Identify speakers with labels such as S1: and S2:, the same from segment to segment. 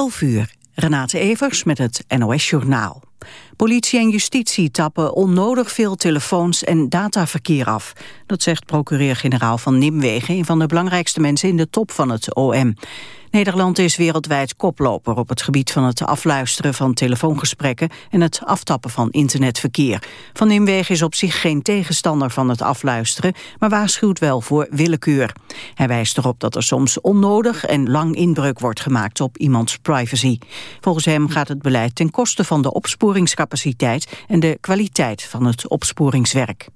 S1: 11 uur. Renate Evers met het NOS Journaal. Politie en justitie tappen onnodig veel telefoons en dataverkeer af. Dat zegt procureur-generaal van Nimwegen... een van de belangrijkste mensen in de top van het OM. Nederland is wereldwijd koploper op het gebied van het afluisteren van telefoongesprekken en het aftappen van internetverkeer. Van Nimwegen is op zich geen tegenstander van het afluisteren, maar waarschuwt wel voor willekeur. Hij wijst erop dat er soms onnodig en lang inbreuk wordt gemaakt op iemands privacy. Volgens hem gaat het beleid ten koste van de opsporingscapaciteit en de kwaliteit van het opsporingswerk.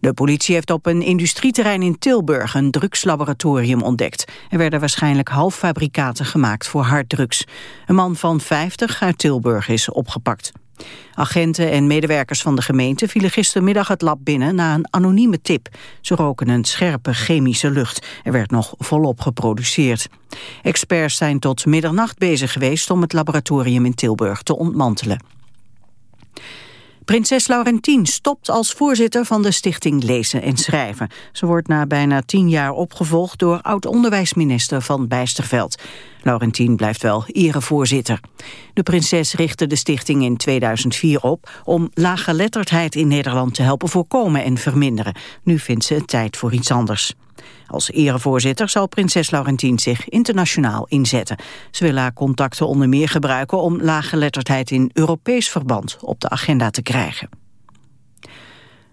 S1: De politie heeft op een industrieterrein in Tilburg een drugslaboratorium ontdekt. Er werden waarschijnlijk halffabrikaten gemaakt voor harddrugs. Een man van 50 uit Tilburg is opgepakt. Agenten en medewerkers van de gemeente vielen gistermiddag het lab binnen na een anonieme tip. Ze roken een scherpe chemische lucht. Er werd nog volop geproduceerd. Experts zijn tot middernacht bezig geweest om het laboratorium in Tilburg te ontmantelen. Prinses Laurentien stopt als voorzitter van de stichting Lezen en Schrijven. Ze wordt na bijna tien jaar opgevolgd door oud-onderwijsminister Van Bijsterveld. Laurentien blijft wel erevoorzitter. De prinses richtte de stichting in 2004 op om laaggeletterdheid in Nederland te helpen voorkomen en verminderen. Nu vindt ze het tijd voor iets anders. Als erevoorzitter zal prinses Laurentien zich internationaal inzetten. Ze wil haar contacten onder meer gebruiken om laaggeletterdheid in Europees verband op de agenda te krijgen.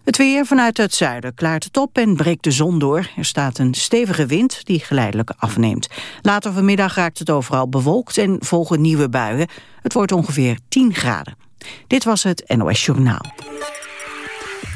S1: Het weer vanuit het zuiden klaart het op en breekt de zon door. Er staat een stevige wind die geleidelijk afneemt. Later vanmiddag raakt het overal bewolkt en volgen nieuwe buien. Het wordt ongeveer 10 graden. Dit was het NOS Journaal.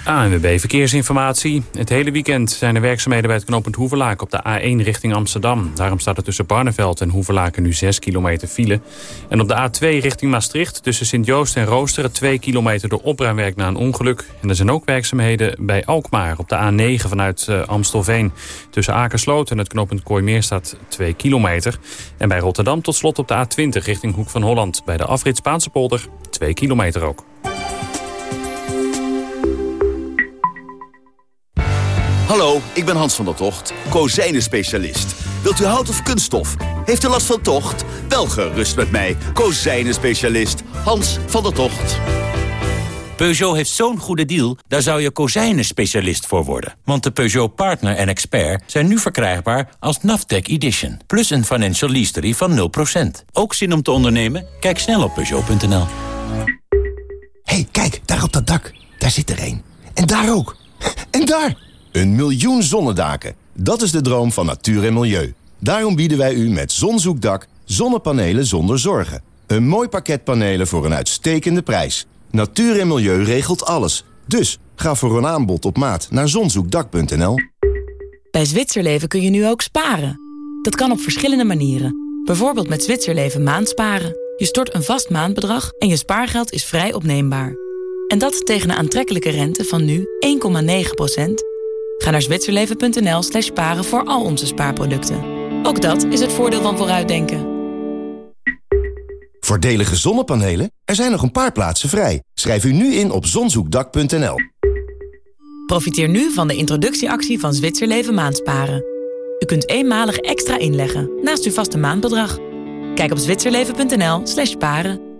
S2: ANWB Verkeersinformatie. Het hele weekend zijn er werkzaamheden bij het knooppunt Hoevelaken op de A1 richting Amsterdam. Daarom staat er tussen Barneveld en Hoevelaken nu 6 kilometer file. En op de A2 richting Maastricht tussen Sint-Joost en Roosteren 2 kilometer door opruimwerk na een ongeluk. En er zijn ook werkzaamheden bij Alkmaar op de A9 vanuit uh, Amstelveen. Tussen Akersloot en het knooppunt Kooimeer staat 2 kilometer. En bij Rotterdam tot slot op de A20 richting Hoek van Holland. Bij de afrit Spaanse polder 2 kilometer ook.
S3: Hallo, ik ben Hans van der Tocht, kozijnen-specialist. Wilt u hout of kunststof? Heeft u last van tocht? Wel gerust met mij, kozijnen-specialist Hans van der Tocht.
S4: Peugeot heeft zo'n goede deal, daar zou je kozijnen-specialist voor worden. Want de Peugeot Partner en Expert zijn nu verkrijgbaar als Naftec Edition. Plus een financial leasery van 0%. Ook zin om te ondernemen? Kijk snel op Peugeot.nl.
S5: hey, kijk, daar op dat dak. Daar zit er één. En daar ook. En daar!
S6: Een miljoen zonnedaken. Dat is de droom van natuur en milieu. Daarom bieden wij u met Zonzoekdak zonnepanelen zonder zorgen. Een mooi pakket panelen voor een uitstekende prijs. Natuur en milieu regelt alles. Dus ga voor een aanbod op maat naar zonzoekdak.nl.
S7: Bij Zwitserleven kun je nu ook sparen. Dat kan op verschillende manieren. Bijvoorbeeld met Zwitserleven maandsparen. Je stort een vast maandbedrag en je spaargeld is vrij opneembaar. En dat tegen een aantrekkelijke rente van nu 1,9 Ga naar zwitserleven.nl slash sparen voor al onze spaarproducten. Ook dat is het voordeel van vooruitdenken.
S6: Voordelige zonnepanelen? Er zijn nog een paar plaatsen vrij. Schrijf u nu in op zonzoekdak.nl.
S7: Profiteer nu van de introductieactie van Zwitserleven Maandsparen. U kunt eenmalig extra inleggen naast uw vaste maandbedrag. Kijk op zwitserleven.nl slash sparen.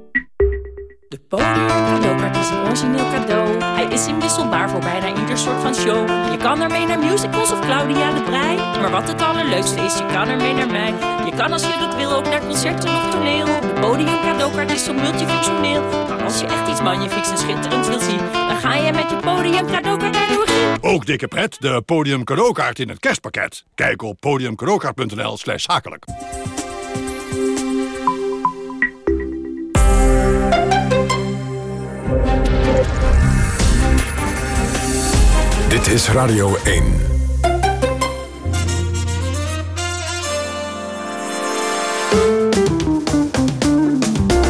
S8: De podium cadeaukaart is een origineel cadeau. Hij is inwisselbaar voor bijna ieder soort van show. Je kan ermee naar musicals of Claudia de Brij. Maar wat het allerleukste is, je kan ermee naar mij. Je kan als je dat wil ook naar concerten of toneel. De podium is zo multifunctioneel. Maar als je echt iets magnifieks en schitterends wil zien... dan ga je met je podium naar Doorgien.
S9: Ook dikke pret, de podium in het kerstpakket. Kijk op podiumcadeaukaart.nl slash zakelijk.
S10: Dit is Radio 1.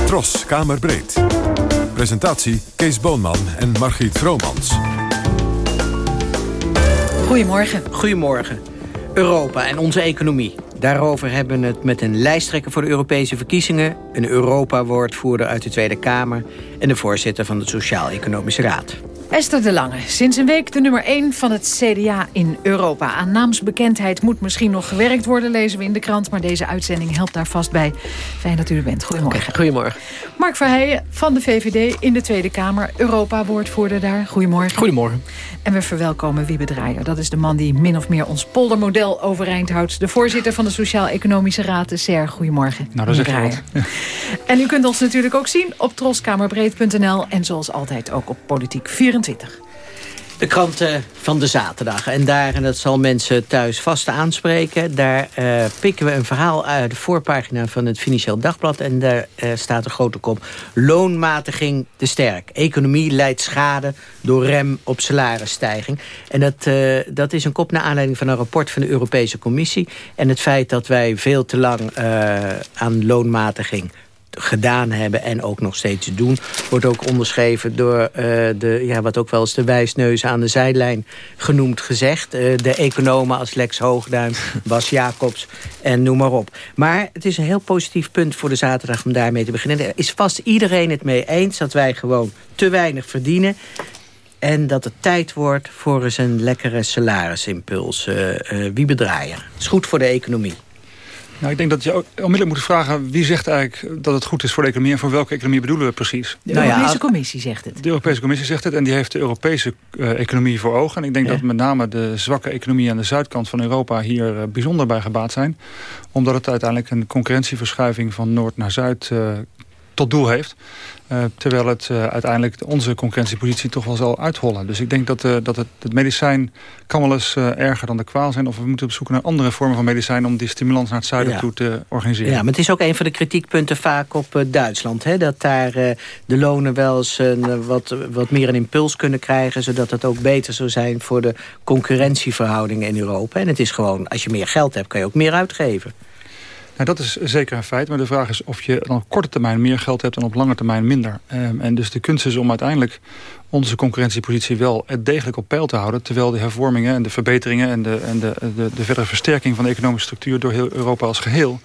S10: Tros, Kamerbreed. Presentatie Kees Boonman en Margriet Vromans.
S11: Goedemorgen. Goedemorgen. Europa en onze economie. Daarover hebben we het met een lijsttrekker voor de Europese verkiezingen... een Europa-woordvoerder uit de Tweede Kamer... en de voorzitter van de Sociaal-Economische Raad.
S12: Esther de Lange, sinds een week de nummer 1 van het CDA in Europa. Aan naamsbekendheid moet misschien nog gewerkt worden, lezen we in de krant. Maar deze uitzending helpt daar vast bij. Fijn dat u er bent. Goedemorgen.
S11: Goedemorgen.
S12: Mark Verheijen van de VVD in de Tweede Kamer. Europa-woordvoerder daar. Goedemorgen.
S13: Goedemorgen.
S12: En we verwelkomen Wiebe Draaier. Dat is de man die min of meer ons poldermodel overeind houdt. De voorzitter van de Sociaal-Economische Raad, de SER. Goedemorgen.
S13: Nou, dat is echt
S12: En u kunt ons natuurlijk ook zien op troskamerbreed.nl. En zoals altijd ook op Politiek 24.
S11: De kranten van de zaterdag. En daar, en dat zal mensen thuis vast aanspreken... daar uh, pikken we een verhaal uit de voorpagina van het Financieel Dagblad... en daar uh, staat een grote kop. Loonmatiging te sterk. Economie leidt schade door rem op salarisstijging. En dat, uh, dat is een kop naar aanleiding van een rapport van de Europese Commissie... en het feit dat wij veel te lang aan loonmatiging gedaan hebben en ook nog steeds doen... wordt ook onderschreven door uh, de, ja, wat ook wel eens de wijsneus aan de zijlijn genoemd gezegd. Uh, de economen als Lex Hoogduin, Bas Jacobs en noem maar op. Maar het is een heel positief punt voor de zaterdag om daarmee te beginnen. Er is vast iedereen het mee eens dat wij gewoon te weinig verdienen... En dat het tijd wordt voor eens een lekkere salarisimpuls. Uh, wie bedraaien? Het is goed voor de economie.
S13: Nou, ik denk dat je ook onmiddellijk moet vragen... wie zegt eigenlijk dat het goed is voor de economie... en voor welke economie bedoelen we precies?
S12: De nou Europese Commissie zegt het.
S13: De Europese Commissie zegt het en die heeft de Europese uh, economie voor ogen. En ik denk dat met name de zwakke economie aan de zuidkant van Europa... hier uh, bijzonder bij gebaat zijn. Omdat het uiteindelijk een concurrentieverschuiving van noord naar zuid... Uh, tot doel heeft. Uh, terwijl het uh, uiteindelijk onze concurrentiepositie toch wel zal uithollen. Dus ik denk dat, uh, dat het, het, medicijn kan wel eens erger dan de kwaal zijn. Of we moeten op zoek naar andere vormen van medicijn... om die stimulans naar het zuiden toe te organiseren.
S11: Ja, maar het is ook een van de kritiekpunten vaak op Duitsland. Hè? Dat daar de lonen wel eens wat, wat meer een impuls kunnen krijgen... zodat het ook beter zou zijn voor de concurrentieverhoudingen in Europa. En het is gewoon, als je meer geld hebt, kan je ook meer uitgeven.
S13: Nou, dat is zeker een feit. Maar de vraag is of je dan op korte termijn meer geld hebt... en op lange termijn minder. Um, en dus de kunst is om uiteindelijk onze concurrentiepositie wel degelijk op peil te houden... terwijl de hervormingen en de verbeteringen... en de, en de, de, de verdere versterking van de economische structuur... door heel Europa als geheel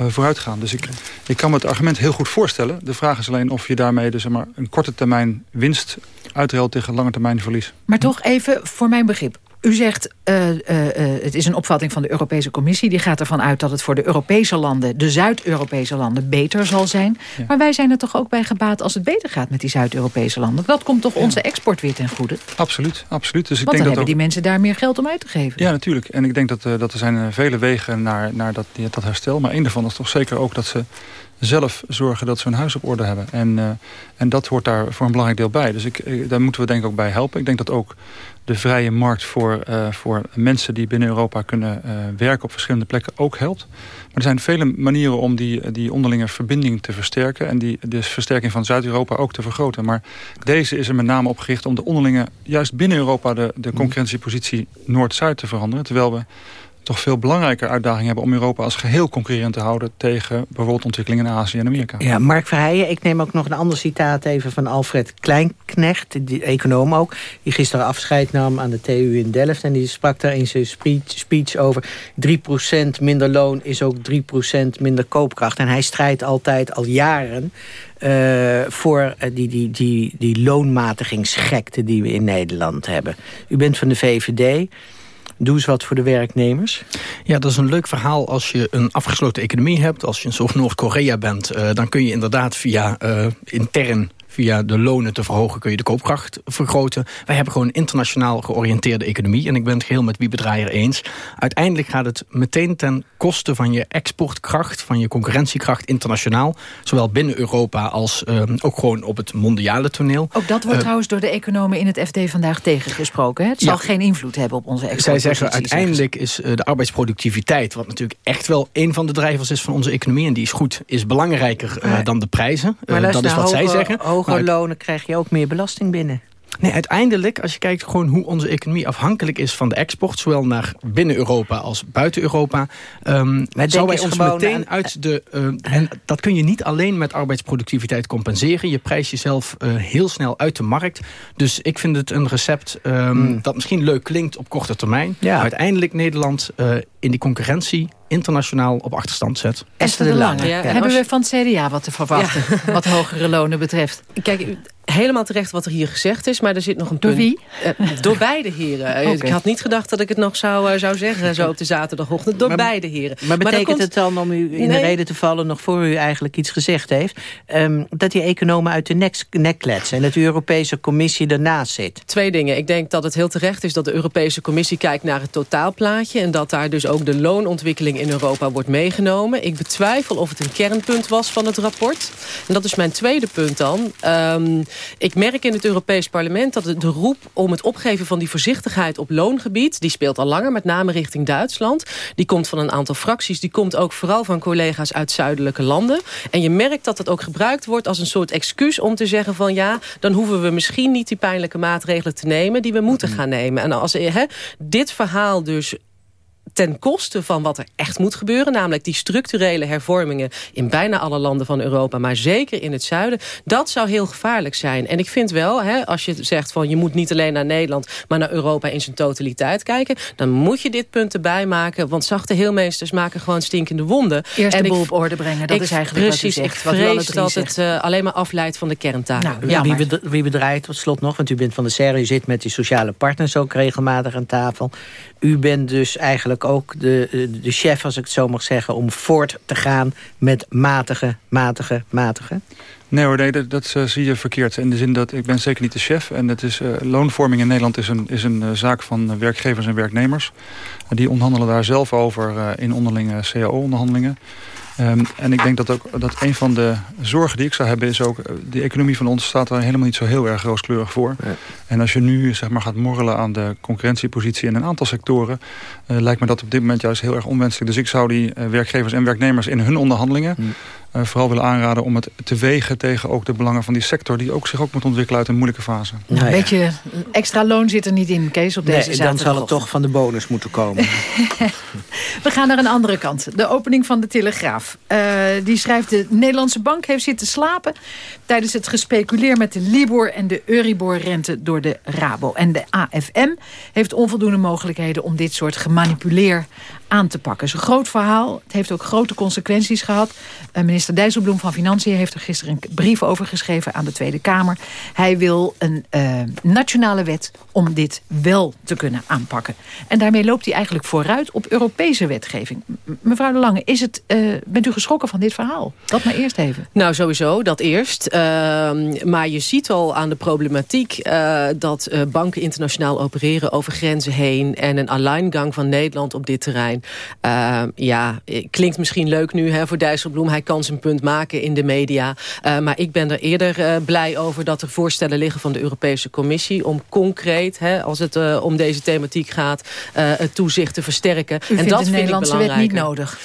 S13: uh, vooruit gaan. Dus ik, ik kan me het argument heel goed voorstellen. De vraag is alleen of je daarmee dus, maar, een korte termijn winst uitruilt tegen lange termijn verlies.
S12: Maar toch even voor mijn begrip. U zegt, uh, uh, uh, het is een opvatting van de Europese Commissie. Die gaat ervan uit dat het voor de Europese landen, de Zuid-Europese landen, beter zal zijn. Ja. Maar wij zijn er toch ook bij gebaat als het beter gaat met die Zuid-Europese landen. Dat komt toch onze export weer ten goede?
S13: Absoluut, absoluut. Dus
S12: ik Want denk dan dat hebben ook... die mensen daar meer geld om uit te geven.
S13: Ja, natuurlijk. En ik denk dat, dat er zijn vele wegen naar, naar dat, dat herstel. Maar één daarvan is toch zeker ook dat ze zelf zorgen dat ze hun huis op orde hebben. En, uh, en dat hoort daar voor een belangrijk deel bij. Dus ik, daar moeten we denk ik ook bij helpen. Ik denk dat ook de vrije markt voor, uh, voor mensen die binnen Europa kunnen uh, werken op verschillende plekken ook helpt. Maar er zijn vele manieren om die, die onderlinge verbinding te versterken. En die de versterking van Zuid-Europa ook te vergroten. Maar deze is er met name opgericht om de onderlinge, juist binnen Europa, de, de concurrentiepositie Noord-Zuid te veranderen. Terwijl we toch veel belangrijker uitdaging hebben... om Europa als geheel concurrent te houden... tegen bijvoorbeeld ontwikkelingen in Azië en Amerika.
S11: Ja, Mark Verheijen, ik neem ook nog een ander citaat even van Alfred Kleinknecht... die econoom ook, die gisteren afscheid nam aan de TU in Delft... en die sprak daar in zijn speech over... 3% minder loon is ook 3% minder koopkracht. En hij strijdt altijd al jaren... Uh, voor uh, die, die, die, die loonmatigingsgekte die we in Nederland hebben. U bent van de VVD... Doe eens wat voor de werknemers.
S14: Ja, dat is een leuk verhaal als je een afgesloten economie hebt. Als je een soort Noord-Korea bent, uh, dan kun je inderdaad via uh, intern via de lonen te verhogen kun je de koopkracht vergroten. Wij hebben gewoon een internationaal georiënteerde economie. En ik ben het geheel met wie bedraaier eens. Uiteindelijk gaat het meteen ten koste van je exportkracht, van je concurrentiekracht internationaal. Zowel binnen Europa als uh, ook gewoon op het mondiale toneel.
S12: Ook dat wordt uh, trouwens door de economen in het FD vandaag tegengesproken. Hè? Het zal geen invloed hebben op onze export.
S14: Zij zeggen uiteindelijk is uh, de arbeidsproductiviteit, wat natuurlijk echt wel een van de drijvers is van onze economie, en die is goed, is belangrijker uh, dan de prijzen. dat is wat
S11: hoge,
S14: zij zeggen.
S11: Hoger lonen krijg je ook meer belasting binnen.
S14: Nee, uiteindelijk, als je kijkt gewoon hoe onze economie afhankelijk is van de export... zowel naar binnen Europa als buiten Europa... Um, zou wij ons meteen aan, uit de... Uh, en dat kun je niet alleen met arbeidsproductiviteit compenseren. Je prijst jezelf uh, heel snel uit de markt. Dus ik vind het een recept um, mm. dat misschien leuk klinkt op korte termijn. Ja. Maar uiteindelijk Nederland... Uh, in die concurrentie internationaal op achterstand zet.
S12: Esther de Lange, hebben we van het CDA wat te verwachten... wat hogere lonen betreft?
S15: Kijk, helemaal terecht wat er hier gezegd is, maar er zit nog een
S12: punt.
S15: Door
S12: wie?
S15: Uh, door beide heren. Ik had niet gedacht dat ik het nog zou, uh, zou zeggen zo op de zaterdagochtend. Door
S11: maar,
S15: beide heren.
S11: Maar betekent maar komt... het dan, om u in nee. de reden te vallen... nog voor u eigenlijk iets gezegd heeft... Um, dat die economen uit de nek, nek kletsen... en dat de Europese Commissie ernaast zit?
S15: Twee dingen. Ik denk dat het heel terecht is dat de Europese Commissie kijkt naar het totaalplaatje... en dat daar dus ook de loonontwikkeling in Europa wordt meegenomen. Ik betwijfel of het een kernpunt was van het rapport. En dat is mijn tweede punt dan. Um, ik merk in het Europees Parlement dat de roep om het opgeven van die voorzichtigheid op loongebied... die speelt al langer, met name richting Duitsland. Die komt van een aantal fracties. Die komt ook vooral van collega's uit zuidelijke landen. En je merkt dat het ook gebruikt wordt als een soort excuus om te zeggen van... ja, dan hoeven we misschien niet die pijnlijke maatregelen te nemen... die we moeten gaan nemen. En als he, dit verhaal dus ten koste van wat er echt moet gebeuren... namelijk die structurele hervormingen in bijna alle landen van Europa... maar zeker in het zuiden, dat zou heel gevaarlijk zijn. En ik vind wel, hè, als je zegt van je moet niet alleen naar Nederland... maar naar Europa in zijn totaliteit kijken... dan moet je dit punt erbij maken... want zachte heelmeesters maken gewoon stinkende wonden.
S12: Eerst
S15: en
S12: de boel op orde brengen, dat
S15: ik,
S12: is eigenlijk
S15: precies,
S12: wat u zegt.
S15: ik
S12: wat
S15: vrees dat het uh, alleen maar afleidt van de kerntaak.
S11: Nou, ja, wie, bedra wie bedraait, tot slot nog, want u bent van de SER... u zit met die sociale partners ook regelmatig aan tafel. U bent dus eigenlijk ook de, de chef, als ik het zo mag zeggen... om voort te gaan met matige, matige, matige?
S13: Nee hoor, nee, dat, dat uh, zie je verkeerd. In de zin dat ik ben zeker niet de chef. En het is, uh, loonvorming in Nederland is een, is een zaak van werkgevers en werknemers. die onderhandelen daar zelf over in onderlinge cao-onderhandelingen. Um, en ik denk dat ook dat een van de zorgen die ik zou hebben is ook... de economie van ons staat er helemaal niet zo heel erg rooskleurig voor. En als je nu zeg maar, gaat morrelen aan de concurrentiepositie in een aantal sectoren... Uh, lijkt me dat op dit moment juist heel erg onwenselijk. Dus ik zou die uh, werkgevers en werknemers in hun onderhandelingen... Mm. Uh, vooral willen aanraden om het te wegen tegen ook de belangen van die sector... die ook zich ook moet ontwikkelen uit een moeilijke fase.
S12: Nou, een beetje extra loon zit er niet in, Kees, op deze
S11: nee, dan zal het toch van de bonus moeten komen.
S12: We gaan naar een andere kant. De opening van de Telegraaf. Uh, die schrijft de Nederlandse bank heeft zitten slapen... tijdens het gespeculeer met de Libor en de Euribor-rente door de Rabo. En de AFM heeft onvoldoende mogelijkheden om dit soort gemanipuleer aan te pakken. Het is een groot verhaal. Het heeft ook grote consequenties gehad. Uh, minister Dijsselbloem van Financiën heeft er gisteren een brief over geschreven aan de Tweede Kamer. Hij wil een uh, nationale wet om dit wel te kunnen aanpakken. En daarmee loopt hij eigenlijk vooruit op Europese wetgeving. Mevrouw De Lange, is het, uh, bent u geschrokken van dit verhaal? Dat maar eerst even.
S15: Nou, sowieso, dat eerst. maar je ziet al aan de problematiek dat banken internationaal opereren over grenzen heen en een alleingang van Nederland op dit terrein. Uh, ja, klinkt misschien leuk nu hè, voor Dijsselbloem. Hij kan zijn punt maken in de media. Uh, maar ik ben er eerder uh, blij over dat er voorstellen liggen van de Europese Commissie... om concreet, hè, als het om deze thematiek gaat, het toezicht te versterken.
S12: U
S15: en dat
S12: de Nederlandse wet niet nodig?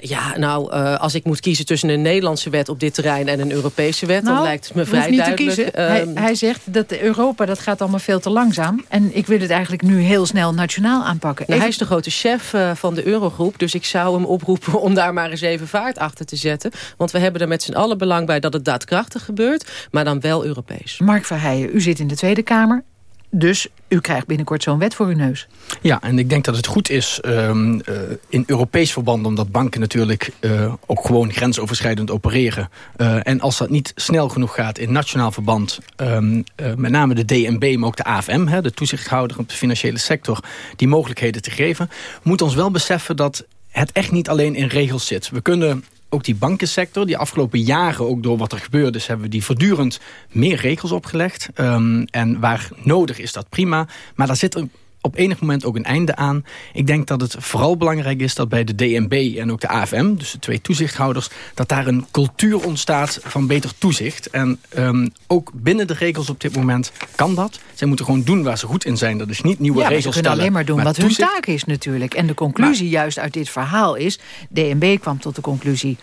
S15: ja, nou, als ik moet kiezen tussen een Nederlandse wet op dit terrein... en een Europese wet,
S12: nou,
S15: dan lijkt het me vrij
S12: niet
S15: duidelijk.
S12: Te kiezen. Hij, hij zegt dat Europa, dat gaat allemaal veel te langzaam. En ik wil het eigenlijk nu heel snel nationaal aanpakken.
S15: Nou, hij is de grote chef van de Eurogroep. Dus ik zou hem oproepen om daar maar eens even vaart achter te zetten. Want we hebben er met z'n allen belang bij dat het daadkrachtig gebeurt. Maar dan wel Europees.
S12: Mark Verheijen, u zit in de Tweede Kamer. Dus u krijgt binnenkort zo'n wet voor uw neus.
S14: Ja, en ik denk dat het goed is um, uh, in Europees verband... omdat banken natuurlijk uh, ook gewoon grensoverschrijdend opereren. Uh, en als dat niet snel genoeg gaat in nationaal verband... Um, met name de DNB, maar ook de AFM, de toezichthouder op de financiële sector... die mogelijkheden te geven, moet ons wel beseffen dat het echt niet alleen in regels zit. We kunnen ook die bankensector, die afgelopen jaren, ook door wat er gebeurd is... hebben we die voortdurend meer regels opgelegd. Um, en waar nodig is dat prima. Maar daar zit op enig moment ook een einde aan. Ik denk dat het vooral belangrijk is dat bij de DNB en ook de AFM... dus de twee toezichthouders, dat daar een cultuur ontstaat van beter toezicht. En um, ook binnen de regels op dit moment kan dat. Zij moeten gewoon doen waar ze goed in zijn. Dat is niet nieuwe
S12: ja,
S14: regels
S12: stellen.
S14: stellen.
S12: alleen maar doen
S14: maar
S12: wat
S14: toezicht.
S12: hun taak is natuurlijk. En de conclusie maar, juist uit dit verhaal is... DNB kwam tot de conclusie...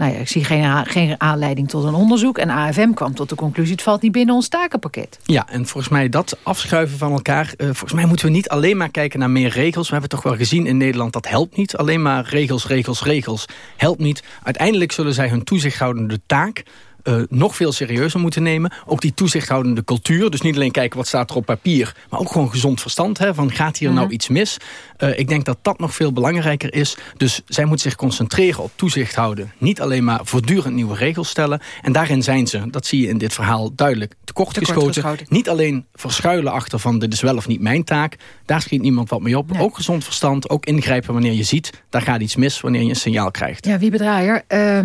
S12: Nou ja, ik zie geen, geen aanleiding tot een onderzoek. En AFM kwam tot de conclusie, het valt niet binnen ons takenpakket.
S14: Ja, en volgens mij dat afschuiven van elkaar... Uh, volgens mij moeten we niet alleen maar kijken naar meer regels. We hebben toch wel gezien in Nederland, dat helpt niet. Alleen maar regels, regels, regels helpt niet. Uiteindelijk zullen zij hun toezichthoudende taak... uh, nog veel serieuzer moeten nemen. Ook die toezichthoudende cultuur. Dus niet alleen kijken wat staat er op papier... maar ook gewoon gezond verstand. Hè, van gaat hier nou mhm. iets mis? Uh, ik denk dat dat nog veel belangrijker is. Dus zij moet zich concentreren op toezicht houden. Niet alleen maar voortdurend nieuwe regels stellen. En daarin zijn ze, dat zie je in dit verhaal duidelijk, tekort, geschoten. Niet alleen verschuilen achter van dit is wel of niet mijn taak. Daar schiet niemand wat mee op. Ook gezond verstand, ook ingrijpen wanneer je ziet... daar gaat iets mis wanneer je een signaal krijgt.
S12: Ja, wie bedraaier, uh,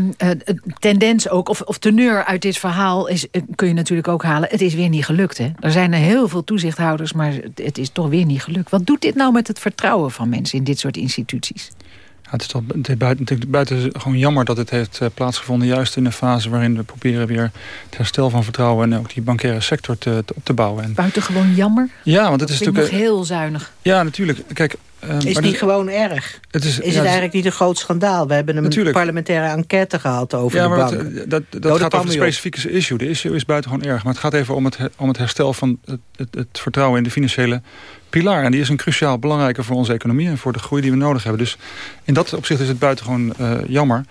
S12: tendens ook, of, of teneur uit dit verhaal... Is, eh, kun je natuurlijk ook halen, het is weer niet gelukt. Hè? Er zijn er heel veel toezichthouders, maar het is toch weer niet gelukt. Wat doet dit nou met het vertrouwen van mensen in dit soort instituties?
S13: Ja, het is toch buiten, buiten gewoon jammer dat het heeft uh, plaatsgevonden... juist in een fase waarin we proberen weer het herstel van vertrouwen... en ook die bankaire sector te, te op te bouwen. En...
S12: Buitengewoon jammer?
S13: Ja, want het is natuurlijk...
S12: nog heel zuinig.
S13: Ja, natuurlijk. Kijk,
S11: Um, is niet gewoon erg? Het is, is het eigenlijk niet een groot schandaal? We hebben een natuurlijk. parlementaire enquête gehad over ja, de bank.
S13: Dat, dat, dat oh, gaat over het specifieke issue. De issue is buitengewoon erg. Maar het gaat even om het, om het herstel van het, het, het vertrouwen in de financiële pilaar. En die is een cruciaal belangrijker voor onze economie... en voor de groei die we nodig hebben. Dus in dat opzicht is het buitengewoon uh, jammer.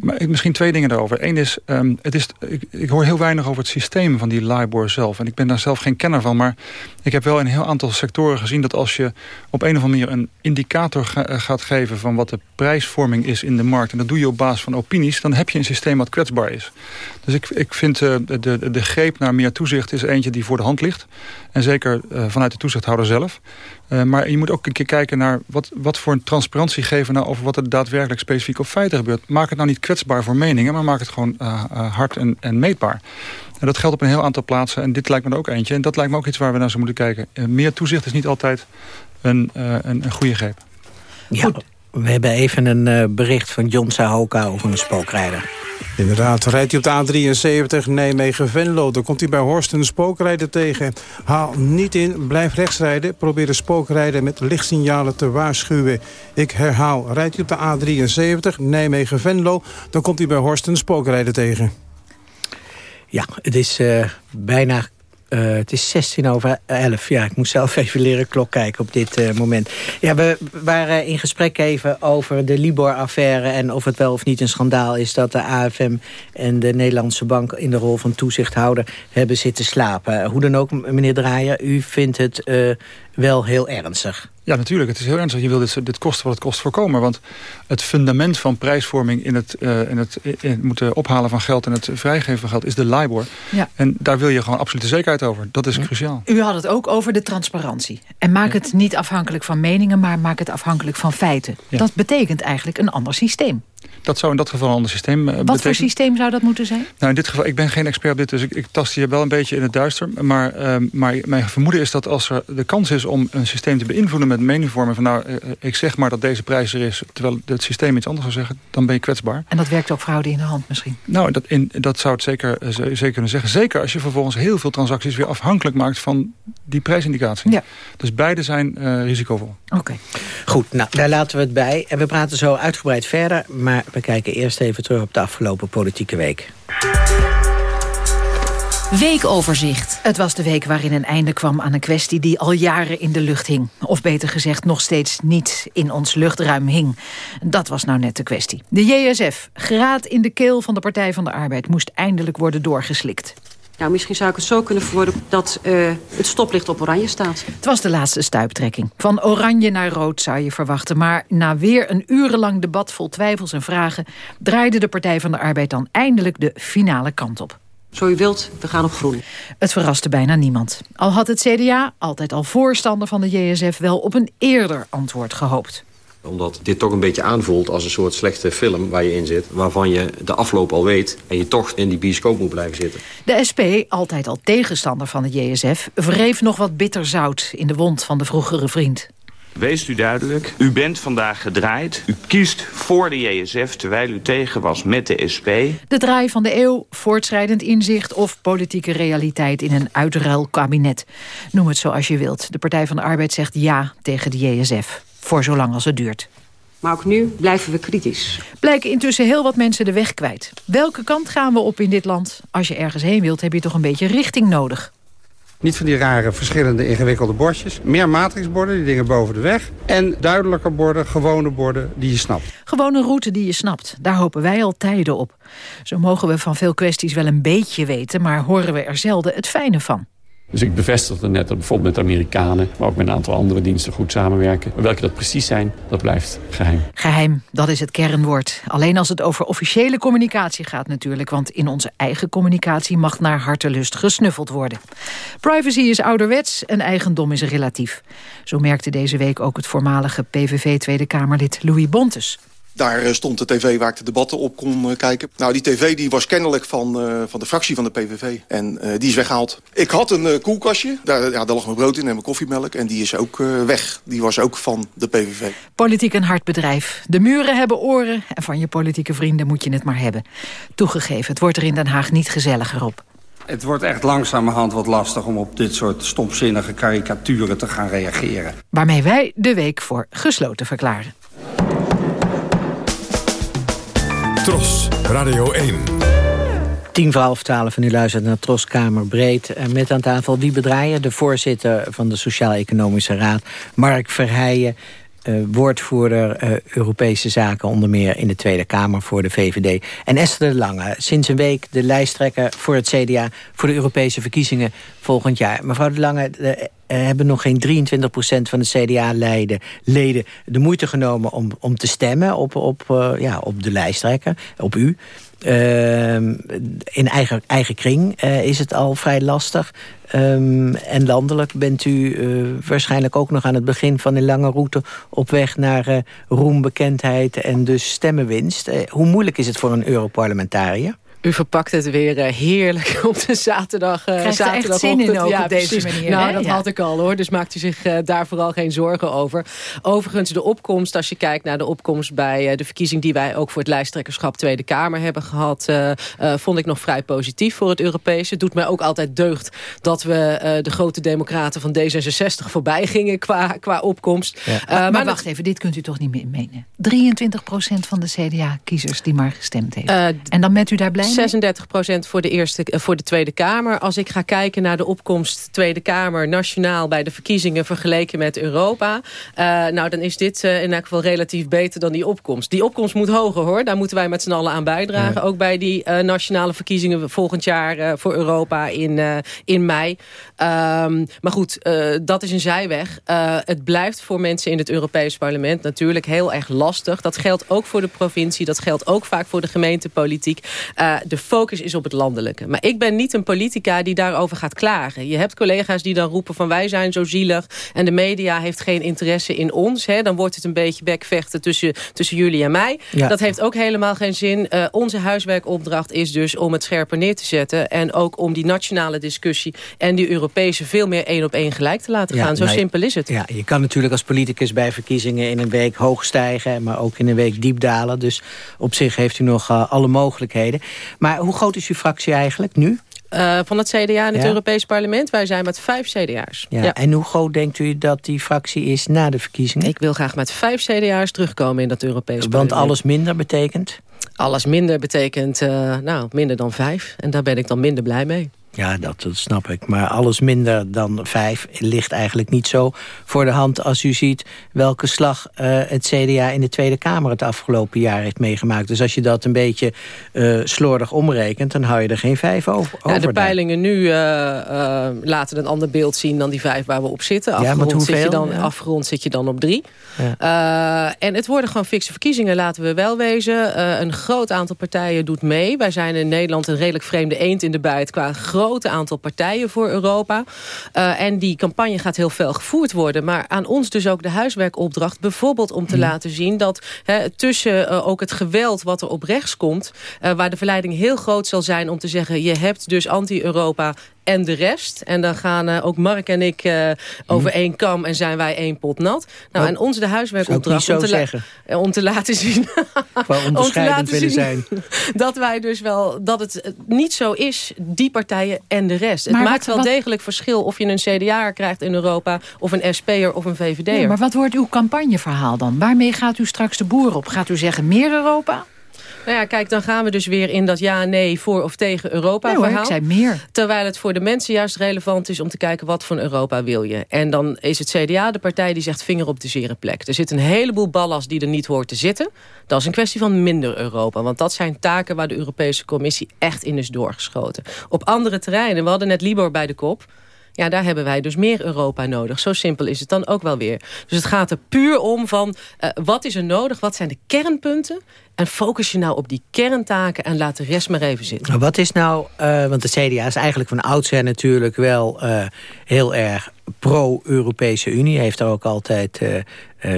S13: Maar misschien twee dingen daarover. Eén is, um, het is ik, ik, hoor heel weinig over het systeem van die LIBOR zelf. En ik ben daar zelf geen kenner van. Maar ik heb wel in een heel aantal sectoren gezien... dat als je op een of andere manier een indicator eh, gaat geven... van wat de prijsvorming is in de markt... en dat doe je op basis van opinies... dan heb je een systeem wat kwetsbaar is. Dus ik, ik vind uh, de, de, de greep naar meer toezicht is eentje die voor de hand ligt. En zeker uh, vanuit de toezichthouder zelf. Uh, maar je moet ook een keer kijken naar wat, wat voor een transparantie geven... nou over wat er daadwerkelijk specifiek op feiten gebeurt. Maak het nou niet kwetsbaar voor meningen... maar maak het gewoon hard en, en meetbaar. En dat geldt op een heel aantal plaatsen. En dit lijkt me er ook eentje. En dat lijkt me ook iets waar we naar zouden moeten kijken. meer toezicht is niet altijd een, een, een goede greep.
S11: Ja, Goed. we hebben even een bericht van John Sahoka over een spookrijder.
S16: Inderdaad, rijdt hij op de A73 Nijmegen-Venlo... dan komt hij bij Horst een spookrijder tegen. Haal niet in, blijf rechts rijden. Probeer de spookrijder met lichtsignalen te waarschuwen. Ik herhaal, rijdt hij op de A73 Nijmegen-Venlo... dan komt hij bij Horst een spookrijder tegen.
S11: Ja, het is uh, bijna uh, het is 16 over 11. Ja, ik moest zelf even leren klok kijken op dit uh, moment. Ja, we waren in gesprek even over de Libor-affaire... en of het wel of niet een schandaal is dat de AFM en de Nederlandse Bank... in de rol van toezichthouder hebben zitten slapen. Hoe dan ook, meneer Draaier, u vindt het uh, wel heel ernstig.
S13: Ja, natuurlijk. Het is heel ernstig. Je wil dit, dit kosten wat het kost voorkomen. Want het fundament van prijsvorming in het, uh, in het, in het moeten ophalen van geld... en het vrijgeven van geld is de LIBOR. Ja. En daar wil je gewoon absolute zekerheid over. Dat is cruciaal.
S12: U had het ook over de transparantie. En maak het niet afhankelijk van meningen, maar maak het afhankelijk van feiten. Dat betekent eigenlijk een ander systeem.
S13: Dat zou in dat geval een ander systeem uh,
S12: Wat voor systeem zou dat moeten zijn?
S13: Nou, in dit geval, ik ben geen expert op dit, dus ik, ik tast hier wel een beetje in het duister. Maar, uh, maar mijn vermoeden is dat als er de kans is om een systeem te beïnvloeden met meningvormen... van nou, uh, ik zeg maar dat deze prijs er is, terwijl het systeem iets anders zou zeggen... dan ben je kwetsbaar.
S12: En dat werkt ook fraude in de hand misschien?
S13: Nou, dat, in, dat zou het zeker, uh, zeker kunnen zeggen. Zeker als je vervolgens heel veel transacties weer afhankelijk maakt... van die prijsindicatie. Ja. Dus beide zijn risicovol.
S12: Oké.
S11: Goed, nou, daar laten we het bij. En we praten zo uitgebreid verder, maar we kijken eerst even terug op de afgelopen politieke week.
S12: Weekoverzicht. Het was de week waarin een einde kwam aan een kwestie die al jaren in de lucht hing. Of beter gezegd nog steeds niet in ons luchtruim hing. Dat was nou net de kwestie. De JSF, graad in de keel van de Partij van de Arbeid, moest eindelijk worden doorgeslikt.
S17: Nou, misschien zou ik het zo kunnen verwoorden dat uh, het stoplicht op oranje staat.
S12: Het was de laatste stuiptrekking. Van oranje naar rood zou je verwachten. Maar na weer een urenlang debat vol twijfels en vragen... draaide de Partij van de Arbeid dan eindelijk de finale kant op.
S17: Zo u wilt, we gaan op groen.
S12: Het verraste bijna niemand. Al had het CDA, altijd al voorstander van de JSF... wel op een eerder antwoord gehoopt
S18: omdat dit toch een beetje aanvoelt als een soort slechte film waar je in zit... waarvan je de afloop al weet en je toch in die bioscoop moet blijven zitten.
S12: De SP, altijd al tegenstander van de JSF... wreef nog wat bitter zout in de wond van de vroegere vriend.
S19: Wees u duidelijk, u bent vandaag gedraaid. U kiest voor de JSF terwijl u tegen was met de SP.
S12: De draai van de eeuw, voortschrijdend inzicht... of politieke realiteit in een uitruilkabinet. Noem het zoals je wilt. De Partij van de Arbeid zegt ja tegen de JSF voor zolang als het duurt.
S17: Maar ook nu blijven we kritisch.
S12: Blijken intussen heel wat mensen de weg kwijt. Welke kant gaan we op in dit land? Als je ergens heen wilt, heb je toch een beetje richting nodig.
S20: Niet van die rare, verschillende, ingewikkelde bordjes. Meer matrixborden, die dingen boven de weg. En duidelijker borden, gewone borden die je snapt.
S12: Gewoon een route die je snapt. Daar hopen wij al tijden op. Zo mogen we van veel kwesties wel een beetje weten... maar horen we er zelden het fijne van.
S21: Dus ik bevestigde net dat bijvoorbeeld met Amerikanen... maar ook met een aantal andere diensten goed samenwerken. Maar welke dat precies zijn, dat blijft geheim.
S12: Geheim, dat is het kernwoord. Alleen als het over officiële communicatie gaat natuurlijk... want in onze eigen communicatie mag naar hartelust gesnuffeld worden. Privacy is ouderwets en eigendom is relatief. Zo merkte deze week ook het voormalige PVV-Tweede Kamerlid Louis Bontes.
S22: Daar eh, stond de tv waar ik de debatten op kon eh, kijken. Nou, die tv die was kennelijk van, uh, van de fractie van de PVV. En uh, die is weggehaald. Ik had een uh, koelkastje. Daar, ja, daar lag mijn brood in en mijn koffiemelk. En die is ook weg. Die was ook van de PVV.
S12: Politiek een hard bedrijf. De muren hebben oren. En van je politieke vrienden moet je het maar hebben. Toegegeven, het wordt er in Den Haag niet gezelliger op.
S20: Het wordt echt langzamerhand wat lastig om op dit soort stomzinnige karikaturen te gaan reageren.
S12: Waarmee wij de week voor gesloten verklaren.
S10: Tros, Radio 1.
S11: Tien voor half twaalf en u luistert naar Tros Kamer Breed. Met aan tafel die bedraaien, de voorzitter van de Sociaal-Economische Raad... Mark Verheijen, uh, woordvoerder uh, Europese zaken... onder meer in de Tweede Kamer voor de VVD. En Esther de Lange, sinds een week de lijsttrekker voor het CDA... voor de Europese verkiezingen volgend jaar. Mevrouw de Lange, de, uh, hebben nog geen 23% van de CDA-leden leden de moeite genomen... om, om te stemmen op, op, ja, op de lijsttrekker, op u... Uh, in eigen, eigen kring uh, is het al vrij lastig. Um, en landelijk bent u uh, waarschijnlijk ook nog aan het begin van een lange route... op weg naar uh, roem, bekendheid en dus stemmenwinst. hoe moeilijk is het voor een Europarlementariër?
S15: U verpakt het weer uh, heerlijk op de zaterdag. Uh,
S12: Krijgt echt zin in ook ja, op deze manier.
S15: Nou,
S12: hè?
S15: dat
S12: ja.
S15: had ik al hoor. Dus maakt u zich uh, daar vooral geen zorgen over. Overigens, de opkomst, als je kijkt naar de opkomst... bij de verkiezing die wij ook voor het lijsttrekkerschap Tweede Kamer hebben gehad... vond ik nog vrij positief voor het Europese. Het doet mij ook altijd deugd dat we de grote democraten van D66 voorbij gingen qua, qua opkomst.
S12: Ja. maar, maar, maar wacht even, dit kunt u toch niet meer menen? 23% van de CDA-kiezers die maar gestemd heeft. en dan bent u daar blij
S15: 36% voor de, eerste, voor de Tweede Kamer. Als ik ga kijken naar de opkomst Tweede Kamer nationaal... bij de verkiezingen vergeleken met Europa... Uh, nou, dan is dit uh, in elk geval relatief beter dan die opkomst. Die opkomst moet hoger, hoor. Daar moeten wij met z'n allen aan bijdragen. Ja. Ook bij die uh, nationale verkiezingen volgend jaar voor Europa in, in mei. Um, maar goed, dat is een zijweg. het blijft voor mensen in het Europees parlement natuurlijk heel erg lastig. Dat geldt ook voor de provincie. Dat geldt ook vaak voor de gemeentepolitiek. Uh, de focus is op het landelijke. Maar ik ben niet een politica die daarover gaat klagen. Je hebt collega's die dan roepen van wij zijn zo zielig... en de media heeft geen interesse in ons. Hè. Dan wordt het een beetje bekvechten tussen, tussen jullie en mij. Ja. Dat heeft ook helemaal geen zin. Uh, onze huiswerkopdracht is dus om het scherper neer te zetten... en ook om die nationale discussie en die Europese... veel meer één op één gelijk te laten gaan. Zo nou, simpel is het.
S11: Ja, je kan natuurlijk als politicus bij verkiezingen in een week hoog stijgen... maar ook in een week diep dalen. Dus op zich heeft u nog uh, alle mogelijkheden. Maar hoe groot is uw fractie eigenlijk nu?
S15: Uh, van het CDA in het ja. Europees Parlement. Wij zijn met vijf CDA's.
S11: Ja. ja. En hoe groot denkt u dat die fractie is na de verkiezingen?
S15: Ik wil graag met vijf CDA's terugkomen in dat Europees
S11: Want
S15: Parlement.
S11: Want alles minder betekent?
S15: Alles minder betekent uh, nou, minder dan vijf. En daar ben ik dan minder blij mee.
S11: Ja, dat, dat, snap ik. Maar alles minder dan vijf ligt eigenlijk niet zo voor de hand... als u ziet welke slag uh, het CDA in de Tweede Kamer het afgelopen jaar heeft meegemaakt. Dus als je dat een beetje uh, slordig omrekent, dan hou je er geen vijf over.
S15: Ja, de peilingen nu uh, laten een ander beeld zien dan die vijf waar we op zitten. Afgerond,
S11: ja, hoeveel,
S15: zit, je dan,
S11: ja.
S15: afgerond zit je dan op drie. Ja. en het worden gewoon fikse verkiezingen, laten we wel wezen. een groot aantal partijen doet mee. Wij zijn in Nederland een redelijk vreemde eend in de bijt qua grote aantal partijen voor Europa. Uh, en die campagne gaat heel veel gevoerd worden. Maar aan ons dus ook de huiswerkopdracht. Bijvoorbeeld om te hmm. laten zien dat tussen uh, ook het geweld wat er op rechts komt... Uh, waar de verleiding heel groot zal zijn om te zeggen... je hebt dus anti-Europa en de rest. En dan gaan uh, ook Mark en ik uh, over één kam en zijn wij één pot nat. Nou,
S11: oh,
S15: en onze de huiswerkopdracht
S11: om,
S15: te om te laten zien...
S11: om te laten zien zijn.
S15: dat wij dus wel... dat het niet zo is, die partijen en de rest. Het maakt
S12: wat,
S15: wel
S12: wat,
S15: degelijk verschil of je een CDA krijgt in Europa... of een SP'er of een VVD'er.
S12: Ja, maar wat wordt uw campagneverhaal dan? Waarmee gaat u straks de boer op? Gaat u zeggen meer Europa?
S15: Nou ja, kijk, dan gaan we dus weer in dat ja-nee voor of tegen Europa
S12: Nee hoor,
S15: verhaal.
S12: ik zei meer.
S15: Terwijl het voor de mensen juist relevant is om te kijken wat voor Europa wil je. En dan is het CDA de partij die zegt vinger op de zere plek. Er zit een heleboel ballast die er niet hoort te zitten. Dat is een kwestie van minder Europa. Want dat zijn taken waar de Europese Commissie echt in is doorgeschoten. Op andere terreinen, we hadden net Libor bij de kop... Ja, daar hebben wij dus meer Europa nodig. Zo simpel is het dan ook wel weer. Dus het gaat er puur om van eh, wat is er nodig? Wat zijn de kernpunten? En focus je nou op die kerntaken en laat de rest maar even zitten.
S11: Wat is nou, eh, want de CDA is eigenlijk van oudsher natuurlijk wel eh, heel erg pro-Europese Unie. Heeft daar ook altijd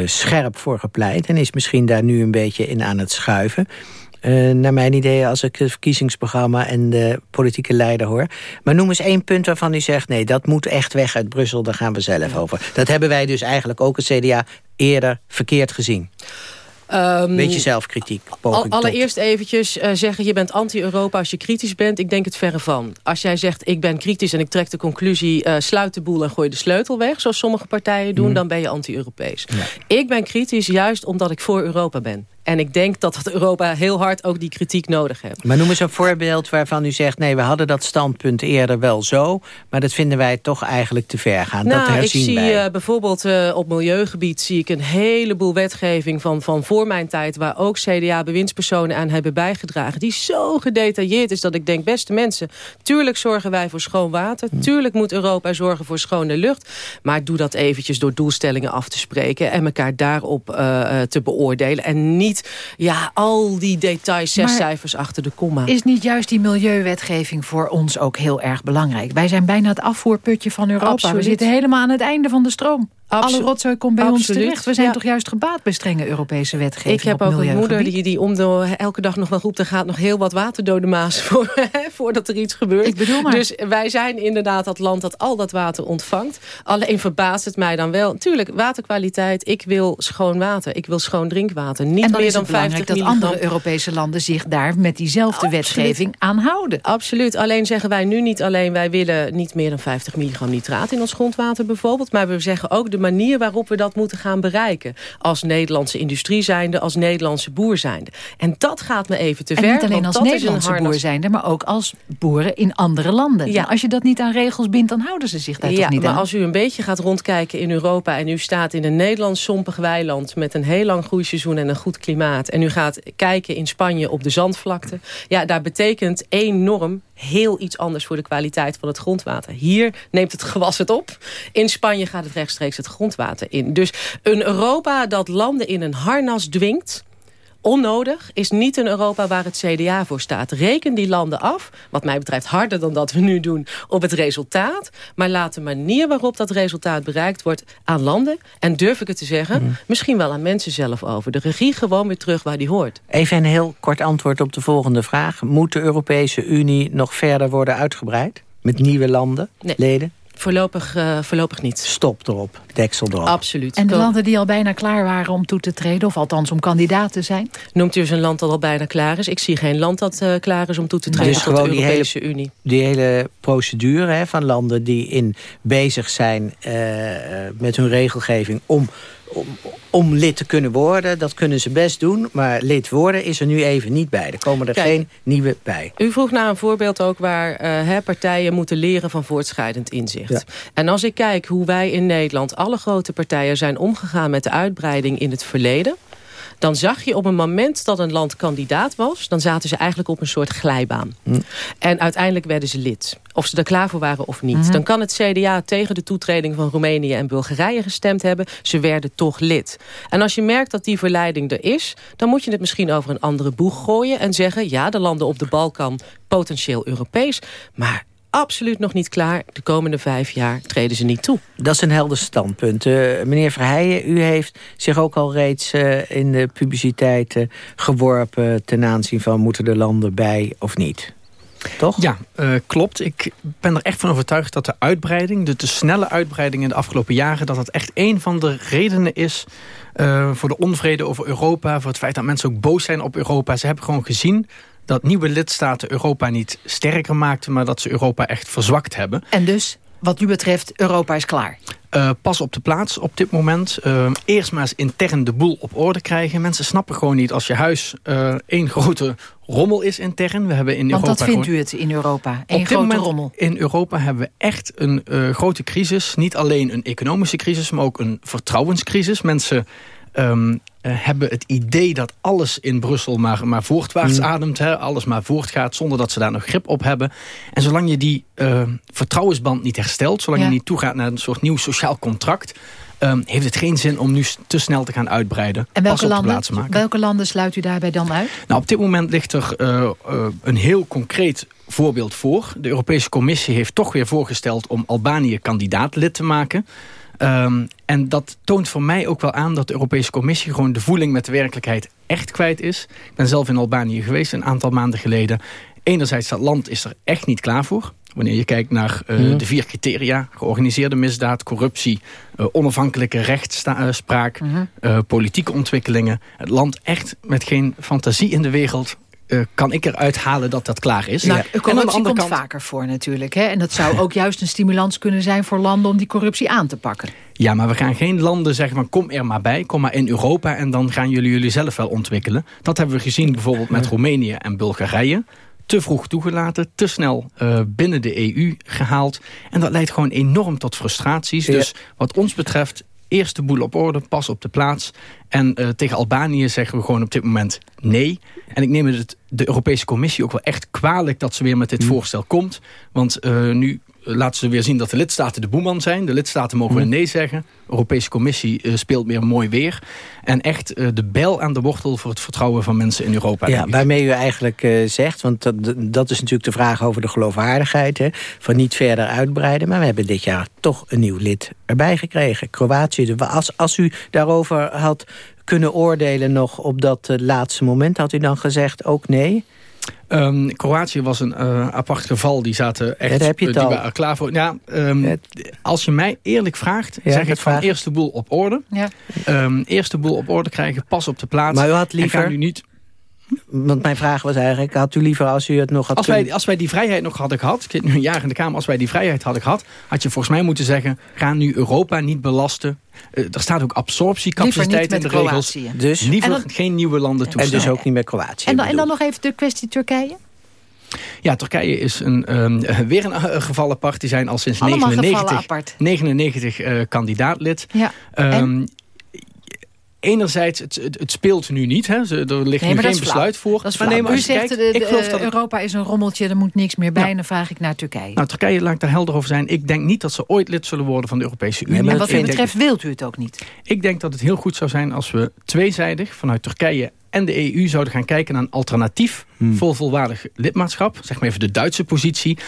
S11: scherp voor gepleit. En is misschien daar nu een beetje in aan het schuiven. Eh, naar mijn idee, als ik het verkiezingsprogramma en de politieke leider hoor. Maar noem eens één punt waarvan u zegt... nee, dat moet echt weg uit Brussel, daar gaan we zelf over. Dat hebben wij dus eigenlijk ook het CDA eerder verkeerd gezien.
S15: Ehm,
S11: Beetje zelfkritiek.
S15: Al,
S11: poging tot.
S15: allereerst eventjes eh, zeggen, je bent anti-Europa als je kritisch bent. Ik denk het verre van. Als jij zegt, ik ben kritisch en ik trek de conclusie... eh, sluit de boel en gooi de sleutel weg, zoals sommige partijen doen...
S11: Mhm.
S15: dan ben je anti-Europees. Ik ben kritisch juist omdat ik voor Europa ben. En ik denk dat Europa heel hard ook die kritiek nodig heeft.
S11: Maar noem eens een voorbeeld waarvan u zegt... nee, we hadden dat standpunt eerder wel zo... maar dat vinden wij toch eigenlijk te ver gaan. dat
S15: Nou, ik
S11: herzien
S15: zie
S11: wij.
S15: eh, bijvoorbeeld eh, op milieugebied zie ik een heleboel wetgeving van, van voor mijn tijd... waar ook CDA-bewindspersonen aan hebben bijgedragen... die zo gedetailleerd is dat ik denk, beste mensen... tuurlijk zorgen wij voor schoon water.
S11: Hm.
S15: Tuurlijk moet Europa zorgen voor schone lucht. Maar doe dat eventjes door doelstellingen af te spreken... en elkaar daarop eh, te beoordelen. En niet ja, al die details, zes
S12: Maar
S15: cijfers achter de komma.
S12: Is niet juist die milieuwetgeving voor ons ook heel erg belangrijk? Wij zijn bijna het afvoerputje van Europa.
S15: Absoluut.
S12: We zitten helemaal aan het einde van de stroom. Alle rotzooi komt bij ons terecht. We zijn
S15: Ja.
S12: toch juist gebaat bij strenge Europese wetgeving
S15: Ik heb ook een moeder die, die om de, elke dag nog wel roept... er gaat nog heel wat water door de Maas voor, voordat er iets gebeurt.
S12: Ik bedoel maar.
S15: Dus wij zijn inderdaad dat land dat al dat water ontvangt. Alleen verbaast het mij dan wel. Tuurlijk, waterkwaliteit. Ik wil schoon water. Ik wil schoon drinkwater. Niet
S12: en dan
S15: meer
S12: is
S15: dan
S12: het
S15: 50
S12: belangrijk dat andere Europese landen zich daar met diezelfde wetgeving aan houden.
S15: Absoluut. Alleen zeggen wij nu niet alleen... wij willen niet meer dan 50 milligram nitraat in ons grondwater bijvoorbeeld. Maar we zeggen ook de manier waarop we dat moeten gaan bereiken. Als Nederlandse industrie zijnde, als Nederlandse boer zijnde. En dat gaat me even te
S12: En
S15: ver.
S12: niet alleen als Nederlandse boer
S15: harnas-
S12: zijnde, maar ook als boeren in andere landen.
S15: Ja.
S12: Als je dat niet aan regels bindt, dan houden ze zich daar
S15: Ja,
S12: toch niet
S15: maar
S12: aan.
S15: als u een beetje gaat rondkijken in Europa... en u staat in een Nederlands sompig weiland... met een heel lang groeiseizoen en een goed klimaat... en u gaat kijken in Spanje op de zandvlakte... ja, daar betekent één norm heel iets anders voor de kwaliteit van het grondwater. Hier neemt het gewas het op. In Spanje gaat het rechtstreeks het grondwater in. Dus een Europa dat landen in een harnas dwingt onnodig is niet een Europa waar het CDA voor staat. Reken die landen af, wat mij betreft harder dan dat we nu doen, op het resultaat. Maar laat de manier waarop dat resultaat bereikt wordt aan landen... en durf ik het te zeggen, misschien wel aan mensen zelf over. De regie gewoon weer terug waar die hoort.
S11: Even een heel kort antwoord op de volgende vraag. Moet de Europese Unie nog verder worden uitgebreid? Met nieuwe landen,
S15: Nee.
S11: leden?
S15: Voorlopig, eh, voorlopig niet.
S11: Stop erop, deksel erop.
S15: Absoluut.
S12: En de landen die al bijna klaar waren om toe te treden... of althans om kandidaat te zijn?
S15: Noemt u eens een land dat al bijna klaar is? Ik zie geen land dat eh, klaar is om toe te treden
S11: Dus
S15: tot de
S11: gewoon die
S15: Europese
S11: hele,
S15: Unie.
S11: die hele procedure hè, van landen die in bezig zijn eh, met hun regelgeving om, om, om lid te kunnen worden. Dat kunnen ze best doen, maar lid worden is er nu even niet bij. Er komen er
S15: Kijk.
S11: geen nieuwe bij.
S15: U vroeg naar een voorbeeld ook waar eh, partijen moeten leren van voortschrijdend inzicht.
S11: Ja.
S15: En als ik kijk hoe wij in Nederland, alle grote partijen zijn omgegaan met de uitbreiding in het verleden. Dan zag je op een moment dat een land kandidaat was... dan zaten ze eigenlijk op een soort glijbaan. En uiteindelijk werden ze lid. Of ze er klaar voor waren of niet.
S12: Mhm.
S15: Dan kan het CDA tegen de toetreding van Roemenië en Bulgarije gestemd hebben. Ze werden toch lid. En als je merkt dat die verleiding er is... dan moet je het misschien over een andere boeg gooien... en zeggen, ja, de landen op de Balkan potentieel Europees... maar absoluut nog niet klaar. De komende vijf jaar treden ze niet toe.
S11: Dat is een helder standpunt. Eh, meneer Verheijen, u heeft zich ook al reeds eh, in de publiciteit geworpen... ten aanzien van moeten de landen bij of niet. Toch?
S14: Ja, eh, klopt. Ik ben er echt van overtuigd dat de uitbreiding... de te snelle uitbreiding in de afgelopen jaren... dat dat echt een van de redenen is... eh, voor de onvrede over Europa... voor het feit dat mensen ook boos zijn op Europa. Ze hebben gewoon gezien dat nieuwe lidstaten Europa niet sterker maakten... maar dat ze Europa echt verzwakt hebben.
S12: En dus wat u betreft, Europa is klaar.
S14: Uh, pas op de plaats op dit moment. Uh, eerst maar eens intern de boel op orde krijgen. Mensen snappen gewoon niet als je huis uh, één grote rommel is intern. We hebben in
S12: Want
S14: Europa
S12: dat vindt u het in Europa, één grote
S14: moment
S12: rommel?
S14: In Europa hebben we echt een grote crisis. Niet alleen een economische crisis, maar ook een vertrouwenscrisis. Mensen um, hebben het idee dat alles in Brussel maar, maar voortwaarts mm. ademt. Hè, alles maar voortgaat zonder dat ze daar nog grip op hebben. En zolang je die uh, vertrouwensband niet herstelt... zolang ja. je niet toegaat naar een soort nieuw sociaal contract... Um, heeft het geen zin om nu te snel te gaan uitbreiden.
S12: En welke, landen,
S14: maken.
S12: welke landen sluit u daarbij dan uit?
S14: Nou, op dit moment ligt er uh, uh, een heel concreet voorbeeld voor. De Europese Commissie heeft toch weer voorgesteld... om Albanië kandidaatlid te maken... Um, en dat toont voor mij ook wel aan dat de Europese Commissie... gewoon de voeling met de werkelijkheid echt kwijt is. Ik ben zelf in Albanië geweest een aantal maanden geleden. Enerzijds, dat land is er echt niet klaar voor. Wanneer je kijkt naar uh, mm. de vier criteria... georganiseerde misdaad, corruptie, uh, onafhankelijke rechtspraak... -hmm. uh, politieke ontwikkelingen. Het land echt met geen fantasie in de wereld uh, kan ik eruit halen dat dat klaar is.
S12: Nou, ja. corruptie komt kant... vaker voor natuurlijk. Hè? En dat zou ook juist een stimulans kunnen zijn voor landen... om die corruptie aan te pakken.
S14: Ja, maar we gaan geen landen zeggen van kom er maar bij. Kom maar in Europa en dan gaan jullie jullie zelf wel ontwikkelen. Dat hebben we gezien bijvoorbeeld met Roemenië en Bulgarije. Te vroeg toegelaten, te snel uh, binnen de EU gehaald. En dat leidt gewoon enorm tot frustraties. Ja. Dus wat ons betreft eerst de boel op orde, pas op de plaats. En uh, tegen Albanië zeggen we gewoon op dit moment nee. En ik neem het de Europese Commissie ook wel echt kwalijk... dat ze weer met dit mm. voorstel komt. Want uh, nu laten ze weer zien dat de lidstaten de boeman zijn. De lidstaten mogen mm. nee zeggen. De Europese Commissie uh, speelt meer mooi weer. En echt uh, de bel aan de wortel voor het vertrouwen van mensen in Europa.
S11: Ja, waarmee u eigenlijk uh, zegt, want dat, dat is natuurlijk de vraag over de geloofwaardigheid... Hè, van niet verder uitbreiden. Maar we hebben dit jaar toch een nieuw lid erbij gekregen. Kroatië. Als, als u daarover had kunnen oordelen nog op dat laatste moment... had u dan gezegd ook nee?
S14: Um, Kroatië was een uh, apart geval. Die zaten echt
S11: ja, heb je
S14: die waren klaar voor. Ja, um, als je mij eerlijk vraagt, ja, zeg ik van vraag... eerst de boel op orde. Ja. Um, eerst de boel op orde krijgen, pas op de plaats.
S11: Maar u had liever...
S14: En u niet...
S11: Want mijn vraag was eigenlijk, had u liever als u het nog had
S14: als wij, als wij die vrijheid nog hadden gehad, ik zit nu een jaar in de Kamer, als wij die vrijheid hadden gehad, had je volgens mij moeten zeggen, ga nu Europa niet belasten. Uh, er staat ook absorptiecapaciteit in de regels. Dus liever dan, geen nieuwe landen toestaan.
S11: En dus ook niet met Kroatië.
S12: En dan, en dan nog even de kwestie Turkije?
S14: Ja, Turkije is een, um, weer een uh, geval apart. Die zijn al sinds 1999 99 uh, kandidaatlid. Ja. Um, enerzijds, het, het, het, speelt nu niet. Hè. Er ligt nee, nu geen besluit voor.
S12: Dat is maar nee, maar U zegt, kijkt, de, de, ik geloof dat Europa is een rommeltje, er moet niks meer bij. Ja. Dan vraag ik naar Turkije.
S14: Nou, Turkije, laat ik daar helder over zijn. Ik denk niet dat ze ooit lid zullen worden van de Europese Unie.
S12: Nee, en wat u betreft wilt u het ook niet?
S14: Ik denk dat het heel goed zou zijn als we tweezijdig vanuit Turkije en de EU zouden gaan kijken naar een alternatief hmm. voor volwaardig lidmaatschap. Zeg maar even de Duitse positie.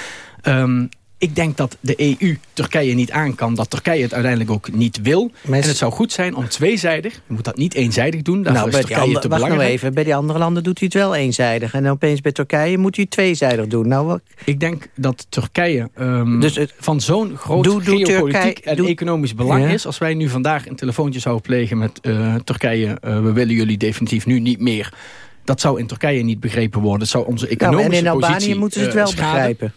S14: Um, ik denk dat de EU Turkije niet aan kan. Dat Turkije het uiteindelijk ook niet wil. En het zou goed zijn om tweezijdig... je moet dat niet eenzijdig doen. Daarvoor nou, is Turkije
S11: andere,
S14: te
S11: wacht
S14: belangrijk.
S11: nou even. Bij die andere landen doet hij het wel eenzijdig. En opeens bij Turkije moet hij het tweezijdig doen. Nou, wat...
S14: Ik denk dat Turkije um, dus het, van zo'n groot doe, doe geopolitiek Turkije, en doe, economisch belang ja. is. Als wij nu vandaag een telefoontje zouden plegen met uh, Turkije... Uh, we willen jullie definitief nu niet meer... Dat zou in Turkije niet begrepen worden. Het zou onze economische
S11: nou, en in
S14: Albanië
S11: positie, moeten ze het wel
S14: uh,
S11: begrijpen.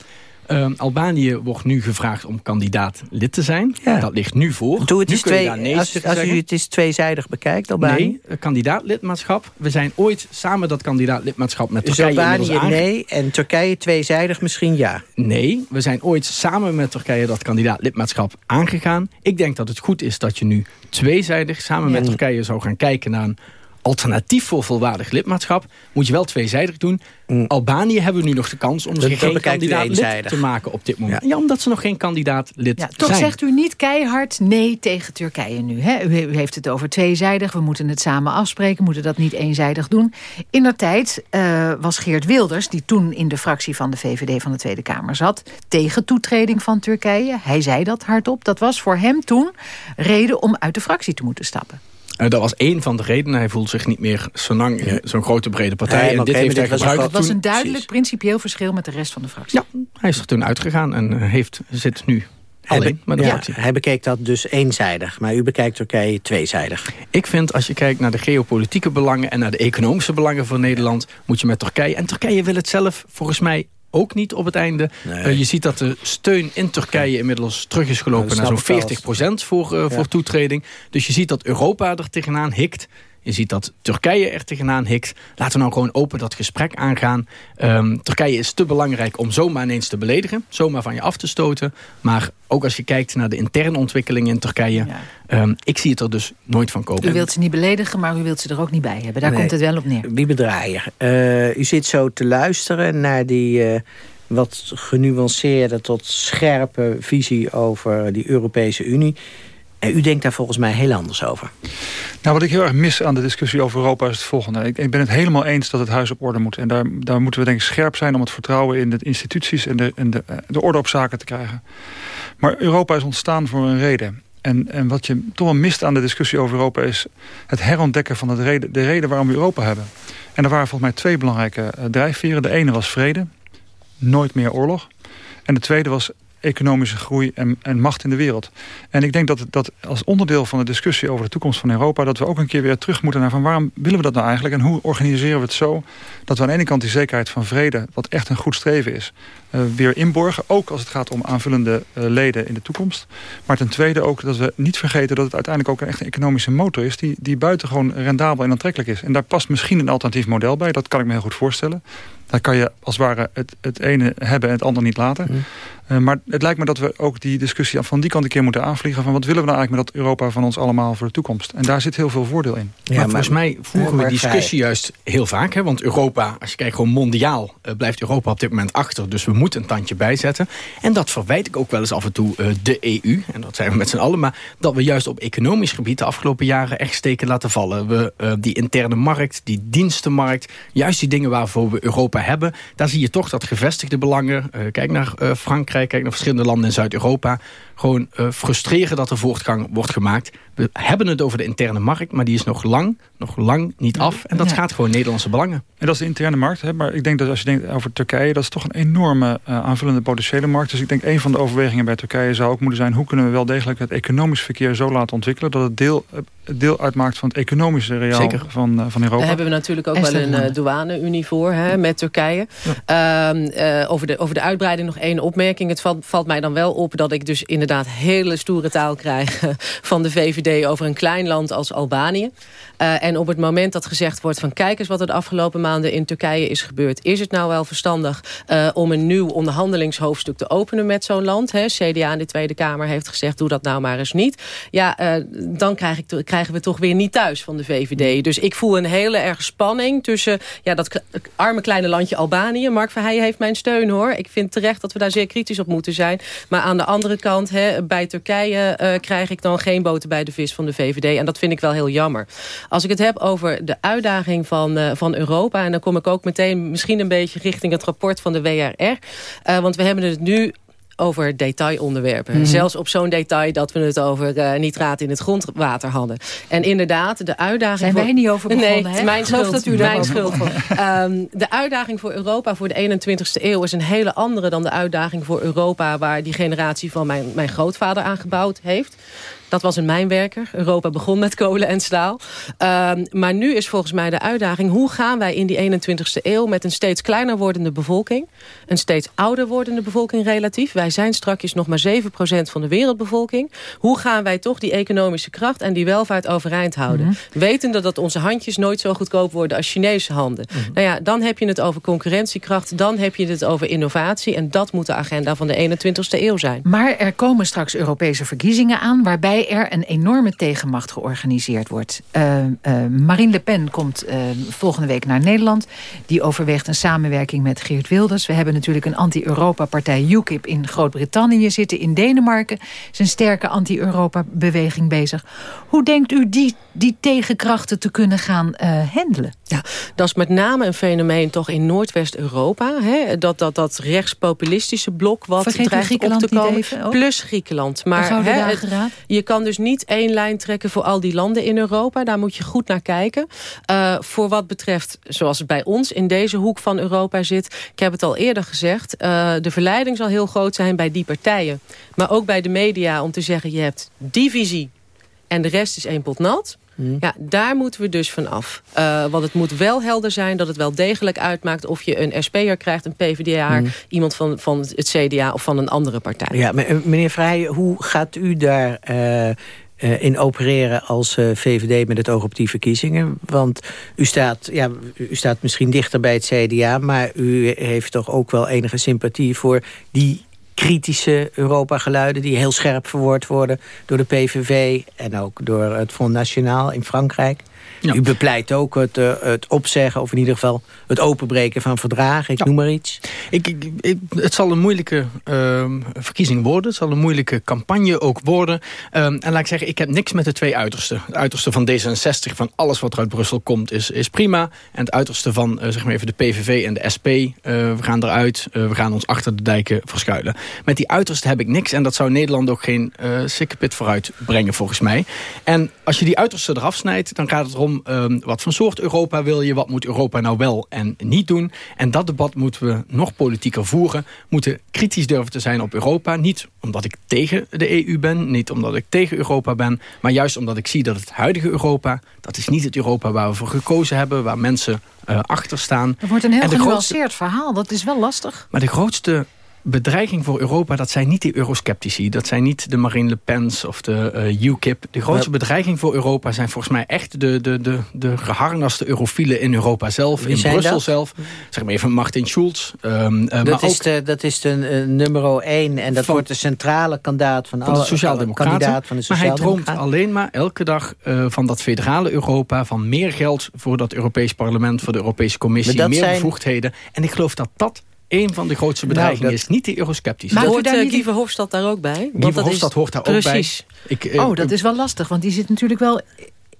S14: Um, Albanië wordt nu gevraagd om kandidaat lid te zijn. Ja. Dat ligt nu voor.
S11: Doe het
S14: nu
S11: is twee, nee als, als u het is tweezijdig bekijkt, Albanië?
S14: Nee, kandidaat lidmaatschap. We zijn ooit samen dat kandidaat lidmaatschap met
S11: dus
S14: Turkije
S11: Albanië nee en Turkije tweezijdig misschien ja?
S14: Nee, we zijn ooit samen met Turkije dat kandidaat lidmaatschap aangegaan. Ik denk dat het goed is dat je nu tweezijdig samen ja. met Turkije zou gaan kijken naar een alternatief voor volwaardig lidmaatschap... moet je wel tweezijdig doen. Mm. Albanië hebben we nu nog de kans om zich geen kandidaat lid te maken op dit moment. Ja. ja. omdat ze nog geen kandidaat lid ja,
S12: toch
S14: zijn.
S12: zegt u niet keihard nee tegen Turkije nu. Hè? U, heeft het over tweezijdig, we moeten het samen afspreken... moeten dat niet eenzijdig doen. In der tijd uh, was Geert Wilders, die toen in de fractie van de VVD van de Tweede Kamer zat... tegen toetreding van Turkije. Hij zei dat hardop. Dat was voor hem toen reden om uit de fractie te moeten stappen.
S14: Uh, dat was één van de redenen. Hij voelt zich niet meer zo lang in zo'n grote brede partij. En dit heeft hij gebruikt.
S12: Het was een duidelijk Precies. principieel verschil met de rest van de fractie.
S14: Ja, hij is er toen uitgegaan en heeft, zit nu alleen met de
S11: ja,
S14: fractie.
S11: Hij bekeek dat dus eenzijdig, maar u bekijkt Turkije tweezijdig.
S14: Ik vind als je kijkt naar de geopolitieke belangen... en naar de economische belangen van Nederland... moet je met Turkije... en Turkije wil het zelf volgens mij ook niet op het einde. je ziet dat de steun in Turkije inmiddels terug is gelopen... naar zo'n 40% voor, uh, voor toetreding. Dus je ziet dat Europa er tegenaan hikt. Je ziet dat Turkije er tegenaan hikt. Laten we nou gewoon open dat gesprek aangaan. Um, Turkije is te belangrijk om zomaar ineens te beledigen. Zomaar van je af te stoten. Maar ook als je kijkt naar de interne ontwikkelingen in Turkije... Ja. Um, ik zie het er dus nooit van komen.
S12: U wilt ze niet beledigen, maar u wilt ze er ook niet bij hebben. Daar komt het wel op neer.
S11: Wie bedraaier. Uh, u zit zo te luisteren naar die... Uh, wat genuanceerde tot scherpe visie over die Europese Unie. En u denkt daar volgens mij heel anders over.
S13: Nou, wat ik heel erg mis aan de discussie over Europa is het volgende. Ik, ben het helemaal eens dat het huis op orde moet. En daar, daar moeten we denk ik scherp zijn om het vertrouwen in de instituties... en de, en de, de orde op zaken te krijgen. Maar Europa is ontstaan voor een reden. En, en wat je toch wel mist aan de discussie over Europa... is het herontdekken van de reden, de reden waarom we Europa hebben. En er waren volgens mij twee belangrijke uh, drijfveren. De ene was vrede, nooit meer oorlog. En de tweede was economische groei en, en, macht in de wereld. En ik denk dat, dat als onderdeel van de discussie over de toekomst van Europa... dat we ook een keer weer terug moeten naar van waarom willen we dat nou eigenlijk... en hoe organiseren we het zo dat we aan de ene kant die zekerheid van vrede... wat echt een goed streven is, weer inborgen. Ook als het gaat om aanvullende uh, leden in de toekomst. Maar ten tweede ook dat we niet vergeten dat het uiteindelijk ook een echt een economische motor is... die, die buitengewoon rendabel en aantrekkelijk is. En daar past misschien een alternatief model bij. Dat kan ik me heel goed voorstellen. Dan kan je als het ware het, het ene hebben en het andere niet laten. Mm. Uh, maar het lijkt me dat we ook die discussie van die kant een keer moeten aanvliegen. Van wat willen we nou eigenlijk met dat Europa van ons allemaal voor de toekomst? En daar zit heel veel voordeel in.
S14: Ja, maar, volgens mij voeren we discussie juist heel vaak. Hè? Want Europa, als je kijkt gewoon mondiaal, uh, blijft Europa op dit moment achter. Dus we moeten een tandje bijzetten. En dat verwijt ik ook wel eens af en toe uh, de EU. En dat zijn we met z'n allen. Maar dat we juist op economisch gebied de afgelopen jaren echt steken laten vallen. We, die interne markt, die dienstenmarkt. Juist die dingen waarvoor we Europa hebben. Daar zie je toch dat gevestigde belangen. kijk naar Frankrijk, kijk naar verschillende landen in Zuid-Europa gewoon uh, frustreren dat er voortgang wordt gemaakt. We hebben het over de interne markt, maar die is nog lang, nog lang niet af. En dat gaat gewoon Nederlandse belangen.
S13: En dat is de interne markt. Hè? Maar ik denk dat als je denkt over Turkije, dat is toch een enorme uh, aanvullende potentiële markt. Dus ik denk een van de overwegingen bij Turkije zou ook moeten zijn... hoe kunnen we wel degelijk het economisch verkeer zo laten ontwikkelen... dat het deel, deel uitmaakt van het economische reaal van, uh, van Europa.
S15: Daar hebben we natuurlijk ook wel een douane-unie voor hè, met Turkije. Ja. Ehm, over, de, over de uitbreiding nog één opmerking. Het valt, valt mij dan wel op dat ik dus in inderdaad hele stoere taal krijgen van de VVD over een klein land als Albanië. Uh, en op het moment dat gezegd wordt van kijk eens wat er de afgelopen maanden in Turkije is gebeurd. Is het nou wel verstandig uh, om een nieuw onderhandelingshoofdstuk te openen met zo'n land? Hè? CDA in de Tweede Kamer heeft gezegd doe dat nou maar eens niet. Ja, uh, dan krijg ik, krijgen we toch weer niet thuis van de VVD. Dus ik voel een hele erg spanning tussen ja, dat arme kleine landje Albanië. Mark Verheijen heeft mijn steun hoor. Ik vind terecht dat we daar zeer kritisch op moeten zijn. Maar aan de andere kant, hè, bij Turkije krijg ik dan geen boter bij de vis van de VVD. En dat vind ik wel heel jammer. Als ik het heb over de uitdaging van, uh, van Europa... en dan kom ik ook meteen misschien een beetje richting het rapport van de WRR. Uh, eh, want we hebben het nu over detailonderwerpen. Mm Zelfs op zo'n detail dat we het over uh, nitraat in het grondwater hadden. En inderdaad, de uitdaging...
S12: Zijn
S15: voor...
S12: wij niet over begonnen,
S15: nee,
S12: hè?
S15: mijn schuld.
S12: dat u
S15: mijn schuld. um, de uitdaging voor Europa voor de 21ste eeuw... is een hele andere dan de uitdaging voor Europa... waar die generatie van mijn, mijn grootvader aangebouwd heeft. Dat was een mijnwerker. Europa begon met kolen en staal. Um, maar nu is volgens mij de uitdaging... hoe gaan wij in die 21ste eeuw met een steeds kleiner wordende bevolking... een steeds ouder wordende bevolking relatief... wij zijn strakjes nog maar 7% van de wereldbevolking... hoe gaan wij toch die economische kracht en die welvaart overeind houden? Mm -hmm. Wetende dat onze handjes nooit zo goedkoop worden als Chinese handen. Mm -hmm. Nou ja, dan heb je het over concurrentiekracht... dan heb je het over innovatie... en dat moet de agenda van de 21ste eeuw zijn.
S12: Maar er komen straks Europese verkiezingen aan... waarbij er een enorme tegenmacht georganiseerd wordt. Uh, uh, Marine Le Pen komt uh, volgende week naar Nederland. Die overweegt een samenwerking met Geert Wilders. We hebben natuurlijk een anti-Europa-partij UKIP in Groot-Brittannië zitten. In Denemarken is een sterke anti-Europa-beweging bezig. Hoe denkt u die, die tegenkrachten te kunnen gaan handelen?
S15: Ja, dat is met name een fenomeen toch in Noordwest-Europa. Dat, dat, dat rechtspopulistische blok wat
S12: Vergeet dreigt op te komen. Even,
S15: plus Griekenland. Maar hè, het, je kan dus niet één lijn trekken voor al die landen in Europa. Daar moet je goed naar kijken. Uh, voor wat betreft, zoals het bij ons in deze hoek van Europa zit... ik heb het al eerder gezegd... Uh, de verleiding zal heel groot zijn bij die partijen. Maar ook bij de media om te zeggen... je hebt die visie en de rest is één pot nat... Ja, daar moeten we dus van af. Uh, want het moet wel helder zijn dat het wel degelijk uitmaakt... of je een SP'er krijgt, een PvdA, mm. iemand van, van het CDA of van een andere partij.
S11: Ja, meneer Vrij, hoe gaat u daar... Uh, uh, in opereren als uh, VVD met het oog op die verkiezingen? Want u staat, ja, u staat misschien dichter bij het CDA... maar u heeft toch ook wel enige sympathie voor die kritische Europa-geluiden... die heel scherp verwoord worden door de PVV... en ook door het Front National in Frankrijk. U bepleit ook het, uh, het opzeggen, of in ieder geval het openbreken van verdragen. Ik noem maar iets.
S14: Ik, ik, het zal een moeilijke uh, verkiezing worden. Het zal een moeilijke campagne ook worden. Um, en laat ik zeggen, ik heb niks met de twee uitersten. Het uiterste van D66, van alles wat er uit Brussel komt, is, is prima. En het uiterste van uh, zeg maar even de PVV en de SP, uh, we gaan eruit. we gaan ons achter de dijken verschuilen. Met die uitersten heb ik niks. En dat zou Nederland ook geen sikkepit vooruit brengen, volgens mij. En als je die uiterste eraf snijdt, dan gaat het um, wat voor soort Europa wil je? Wat moet Europa nou wel en niet doen? En dat debat moeten we nog politieker voeren. Moeten kritisch durven te zijn op Europa. Niet omdat ik tegen de EU ben. Niet omdat ik tegen Europa ben. Maar juist omdat ik zie dat het huidige Europa... dat is niet het Europa waar we voor gekozen hebben. Waar mensen uh, achter staan.
S12: Er wordt een heel genuanceerd verhaal. Dat is wel lastig.
S14: Maar de grootste bedreiging voor Europa, dat zijn niet die eurosceptici. Dat zijn niet de Marine Le Pen's of de uh, UKIP. De grootste bedreiging voor Europa zijn volgens mij echt de, de, de, de geharnaste eurofielen in Europa zelf. in Brussel dat? zelf. Zeg maar even Martin Schulz. Um,
S11: uh, dat, is de, dat is de uh, nummer 1 en dat van, wordt de centrale kandidaat van,
S14: van
S11: alle
S14: sociaaldemocraten. Van de maar hij droomt alleen maar elke dag van dat federale Europa, van meer geld voor dat Europees parlement, voor de Europese Commissie, meer zijn... bevoegdheden. En ik geloof dat dat een van de grootste nou, bedreigingen is. Niet de eurosceptisch.
S15: Maar hoort uh, Guy Verhofstadt daar ook bij?
S14: Guy Verhofstadt hoort daar ook bij.
S12: Ik, uh, oh, dat is wel lastig, want die zit natuurlijk wel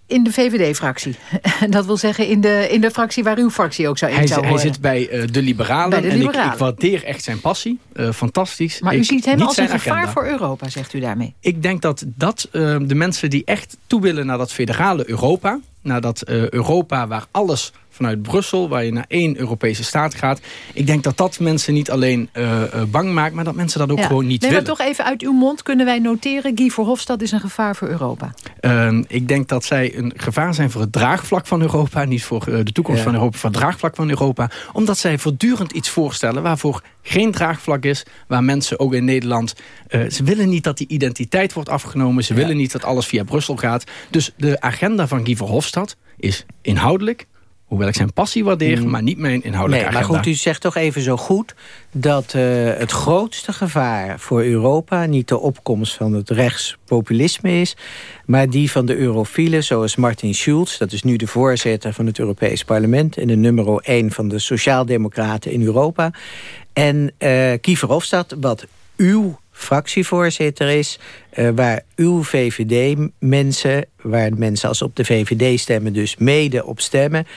S12: in de VVD-fractie. Dat wil zeggen in de, in de fractie waar uw fractie ook zou in
S14: hij,
S12: zou
S14: Hij zit bij uh, de Liberalen. De en ik, ik, waardeer echt zijn passie. Uh, fantastisch.
S12: Maar u ziet hem als een gevaar agenda. voor Europa, zegt u daarmee?
S14: Ik denk dat, dat uh, de mensen die echt toe willen naar dat federale Europa... naar dat Europa waar alles vanuit Brussel... waar je naar één Europese staat gaat. Ik denk dat dat mensen niet alleen uh, bang maakt... maar dat mensen dat ook gewoon niet
S12: nee,
S14: willen.
S12: Maar toch even uit uw mond kunnen wij noteren... Guy Verhofstadt is een gevaar voor Europa.
S14: Uh, ik denk dat zij een gevaar zijn voor het draagvlak van Europa. Niet voor uh, de toekomst ja. van Europa, voor het draagvlak van Europa. Omdat zij voortdurend iets voorstellen... waarvoor geen draagvlak is. Waar mensen ook in Nederland... ze willen niet dat die identiteit wordt afgenomen. Ze ja. willen niet dat alles via Brussel gaat. Dus de agenda van Guy Verhofstadt is inhoudelijk Hoewel ik zijn passie waardeer, mm. maar niet mijn inhoudelijke
S11: nee,
S14: agenda.
S11: Maar goed, u zegt toch even zo goed dat uh, het grootste gevaar voor Europa... niet de opkomst van het rechtspopulisme is... maar die van de eurofielen, zoals Martin Schulz... dat is nu de voorzitter van het Europees Parlement... en de nummer 1 van de Sociaaldemocraten in Europa. En uh, Kiefer Hofstad, wat uw fractievoorzitter is... Uh, waar uw VVD-mensen, waar mensen als op de VVD stemmen... dus mede op stemmen,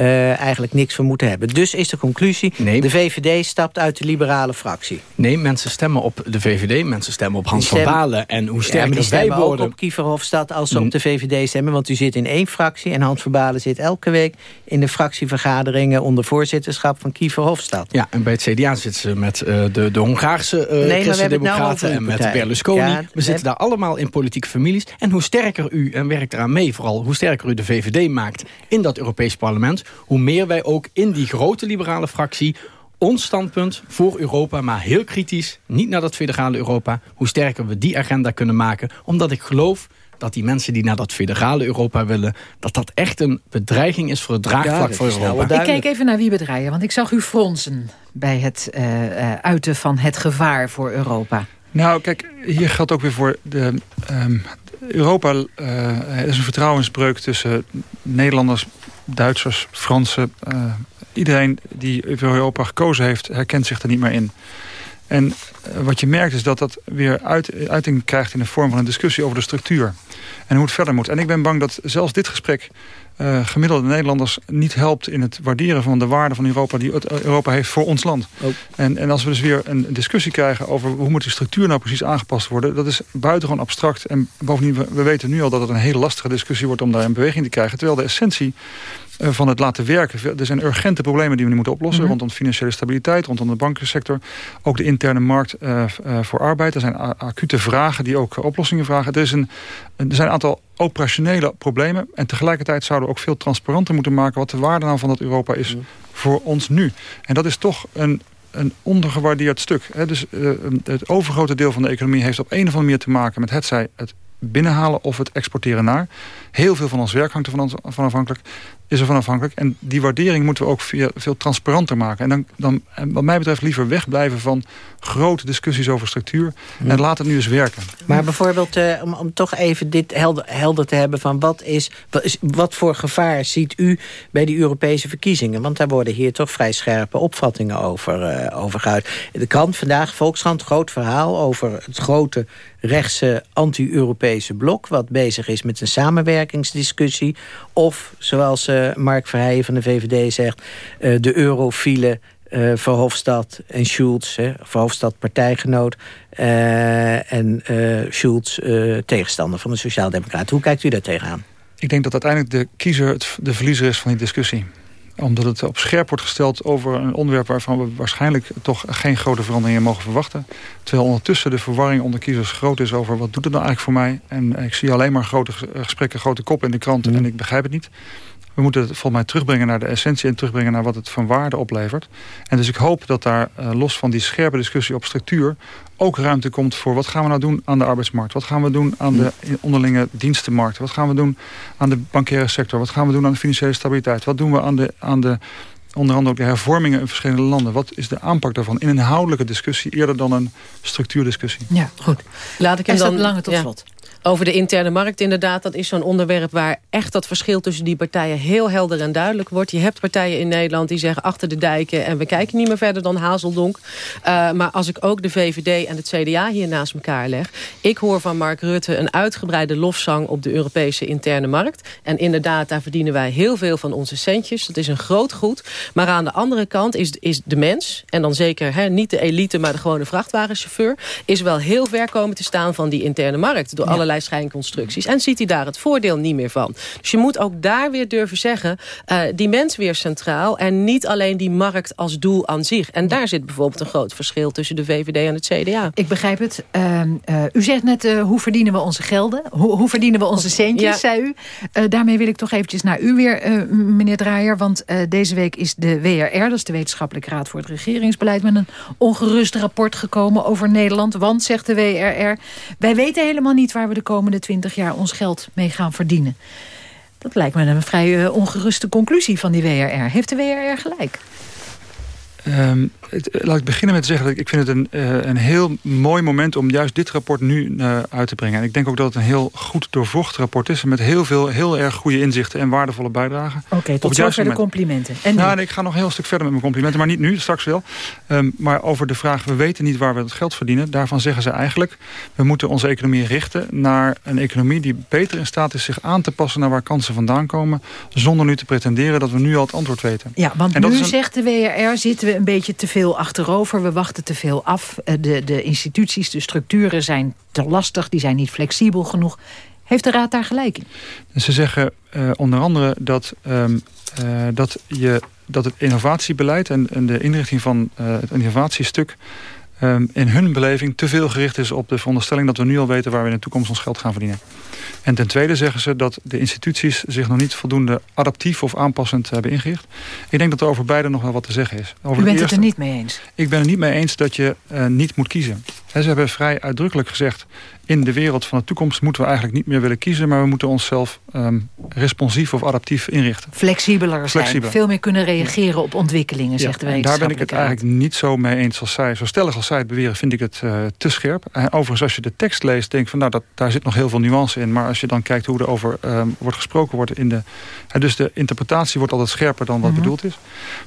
S11: uh, eigenlijk niks van moeten hebben. Dus is de conclusie, nee. de VVD stapt uit de liberale fractie.
S14: Nee, mensen stemmen op de VVD, mensen stemmen op Hans stem... van Balen. En hoe sterker ja, wij worden...
S11: ook op Kieferhofstad als ze mm. op de VVD stemmen... want u zit in één fractie en Hans van Balen zit elke week... in de fractievergaderingen onder voorzitterschap van Kieferhofstad.
S14: Ja, en bij het CDA zitten ze met uh, de, de Hongaarse uh, nee, Christen-Democraten... Nou en met Berlusconi. Ja, we zitten daar allemaal in politieke families. En hoe sterker u, en werkt eraan mee vooral... hoe sterker u de VVD maakt in dat Europees parlement... hoe meer wij ook in die grote liberale fractie ons standpunt voor Europa, maar heel kritisch, niet naar dat federale Europa, hoe sterker we die agenda kunnen maken. Omdat ik geloof dat die mensen die naar dat federale Europa willen... dat dat echt een bedreiging is voor het draagvlak ja, voor Europa.
S12: Ik kijk even naar wie bedreigen, want ik zag u fronsen... bij het uh, uiten van het gevaar voor Europa.
S13: Nou, kijk, hier geldt ook weer voor de... Um, Europa uh, is een vertrouwensbreuk tussen Nederlanders, Duitsers, Fransen. Uh, iedereen die voor Europa gekozen heeft, herkent zich er niet meer in. En uh, wat je merkt is dat dat weer uit, uiting krijgt in de vorm van een discussie over de structuur. En hoe het verder moet. En ik ben bang dat zelfs dit gesprek uh, gemiddelde Nederlanders niet helpt in het waarderen van de waarde van Europa die Europa heeft voor ons land. Oh. En, en als we dus weer een discussie krijgen over hoe moet die structuur nou precies aangepast worden, dat is buitengewoon abstract. En bovendien, we, we weten nu al dat het een hele lastige discussie wordt om daar een beweging te krijgen. Terwijl de essentie uh, van het laten werken. Er zijn urgente problemen die we nu moeten oplossen. Mm -hmm. Rondom financiële stabiliteit, rondom de bankensector. Ook de interne markt uh, uh, voor arbeid. Er zijn acute vragen die ook oplossingen vragen. Er is een, een, er zijn een aantal operationele problemen. En tegelijkertijd zouden we ook veel transparanter moeten maken... wat de waarde nou van dat Europa is voor ons nu. En dat is toch een, een ondergewaardeerd stuk. Dus uh, het overgrote deel van de economie heeft op een of andere manier te maken... met het zij het binnenhalen of het exporteren naar. Heel veel van ons werk hangt er van, van afhankelijk is ervan afhankelijk. En die waardering moeten we ook veel, veel transparanter maken. En dan, dan en wat mij betreft liever wegblijven van grote discussies over structuur. En laat het nu eens werken.
S11: Maar bijvoorbeeld, uh, om, om toch even dit helder, helder te hebben... van wat, is, wat, is, wat voor gevaar ziet u bij die Europese verkiezingen? Want daar worden hier toch vrij scherpe opvattingen over, uh, over. De krant vandaag, Volkskrant, groot verhaal over het grote rechtse anti-Europese blok... wat bezig is met een samenwerkingsdiscussie. Of, zoals uh, Mark Verheijen van de VVD zegt... Uh, de eurofiele uh, Verhofstadt en Schulz, hè, Verhofstadt partijgenoot... en Schulz tegenstander van de Sociaaldemocraten. Hoe kijkt u daar tegenaan?
S13: Ik denk dat uiteindelijk de kiezer het, de verliezer is van die discussie omdat het op scherp wordt gesteld over een onderwerp... waarvan we waarschijnlijk toch geen grote veranderingen mogen verwachten. Terwijl ondertussen de verwarring onder kiezers groot is over... wat doet het nou eigenlijk voor mij? En ik zie alleen maar grote gesprekken, grote kop in de kranten... en ik begrijp het niet. We moeten het volgens mij terugbrengen naar de essentie... en terugbrengen naar wat het van waarde oplevert. En dus ik hoop dat daar, uh, los van die scherpe discussie op structuur... ook ruimte komt voor wat gaan we nou doen aan de arbeidsmarkt? Wat gaan we doen aan de onderlinge dienstenmarkt? Wat gaan we doen aan de bankaire sector? Wat gaan we doen aan de financiële stabiliteit? Wat doen we aan de, aan de onder andere ook de hervormingen in verschillende landen. Wat is de aanpak daarvan in een inhoudelijke discussie... eerder dan een structuurdiscussie?
S11: Ja, goed.
S15: Laat ik hem dan...
S12: lange tot slot.
S15: Over de interne markt inderdaad, dat is zo'n onderwerp... waar echt dat verschil tussen die partijen heel helder en duidelijk wordt. Je hebt partijen in Nederland die zeggen achter de dijken... en we kijken niet meer verder dan Hazeldonk. Uh, maar als ik ook de VVD en het CDA hier naast elkaar leg... ik hoor van Mark Rutte een uitgebreide lofzang op de Europese interne markt. En inderdaad, daar verdienen wij heel veel van onze centjes. Dat is een groot goed. Maar aan de andere kant is, is de mens... en dan zeker hè, niet de elite, maar de gewone vrachtwagenchauffeur... is wel heel ver komen te staan van die interne markt... door allerlei schijnconstructies. En ziet hij daar het voordeel niet meer van. Dus je moet ook daar weer durven zeggen... Uh, die mens weer centraal en niet alleen die markt als doel aan zich. En daar zit bijvoorbeeld een groot verschil tussen de VVD en het CDA.
S12: Ik begrijp het. Uh, uh, u zegt net, hoe verdienen we onze gelden? Hoe, hoe verdienen we onze centjes, ja. zei u. daarmee wil ik toch eventjes naar u weer, meneer Draaier. Want deze week is de WRR, dat is de Wetenschappelijke Raad voor het Regeringsbeleid... met een ongerust rapport gekomen over Nederland. Want, zegt de WRR, wij weten helemaal niet waar we de komende twintig jaar ons geld mee gaan verdienen. Dat lijkt me een vrij uh, ongeruste conclusie van die WRR. Heeft de WRR gelijk?
S13: Het, laat ik beginnen met te zeggen dat ik, vind het een, uh, een heel mooi moment om juist dit rapport nu uh, uit te brengen. En ik denk ook dat het een heel goed doorvocht rapport is. Met heel veel heel erg goede inzichten en waardevolle bijdragen.
S12: Oké, okay, tot zover de complimenten.
S13: En nou, nee, ik ga nog heel stuk verder met mijn complimenten. Maar niet nu, straks wel. Um, maar over de vraag, we weten niet waar we het geld verdienen. Daarvan zeggen ze eigenlijk, we moeten onze economie richten naar een economie die beter in staat is zich aan te passen naar waar kansen vandaan komen. Zonder nu te pretenderen dat we nu al het antwoord weten.
S12: Ja, want en nu een... zegt de WRR, zitten we een beetje te veel achterover. We wachten te veel af. Eh, de, de instituties, de structuren zijn te lastig. Die zijn niet flexibel genoeg. Heeft de Raad daar gelijk in?
S13: Ze zeggen uh, onder andere dat, um, uh, dat, je, dat het innovatiebeleid... en, en de inrichting van het innovatiestuk... Um, in hun beleving te veel gericht is op de veronderstelling... dat we nu al weten waar we in de toekomst ons geld gaan verdienen. En ten tweede zeggen ze dat de instituties zich nog niet voldoende adaptief of aanpassend hebben ingericht. Ik denk dat er over beide nog wel wat te zeggen is. Over
S12: U bent het er niet mee eens?
S13: Ik ben het niet mee eens dat je uh, niet moet kiezen. He, ze hebben vrij uitdrukkelijk gezegd... in de wereld van de toekomst moeten we eigenlijk niet meer willen kiezen... maar we moeten onszelf um, responsief of adaptief inrichten.
S12: Flexibeler zijn, veel meer kunnen reageren op ontwikkelingen, ja, zegt de.
S13: Daar ben ik het eigenlijk niet zo mee eens als zij. Zo stellig als zij het beweren, vind ik het uh, te scherp. En overigens, als je de tekst leest, denk ik van... nou, dat, daar zit nog heel veel nuance in. Maar als je dan kijkt hoe er over um, wordt gesproken wordt in de... Uh, dus de interpretatie wordt altijd scherper dan wat mm -hmm. bedoeld is.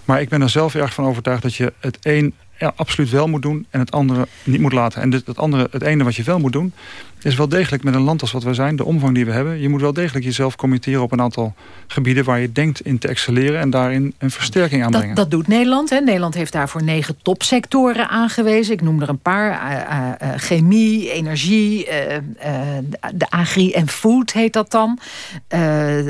S13: Maar ik ben er zelf erg van overtuigd dat je het een ja, absoluut wel moet doen en het andere niet moet laten. En dus het, andere, het ene wat je wel moet doen, is wel degelijk met een land als wat wij zijn, de omvang die we hebben. Je moet wel degelijk jezelf committeren op een aantal gebieden waar je denkt in te excelleren en daarin een versterking aanbrengen.
S12: Dat, dat doet Nederland. Hè? Nederland heeft daarvoor negen topsectoren aangewezen. Ik noem er een paar. Uh, uh, chemie, energie, uh, de agri en food heet dat dan.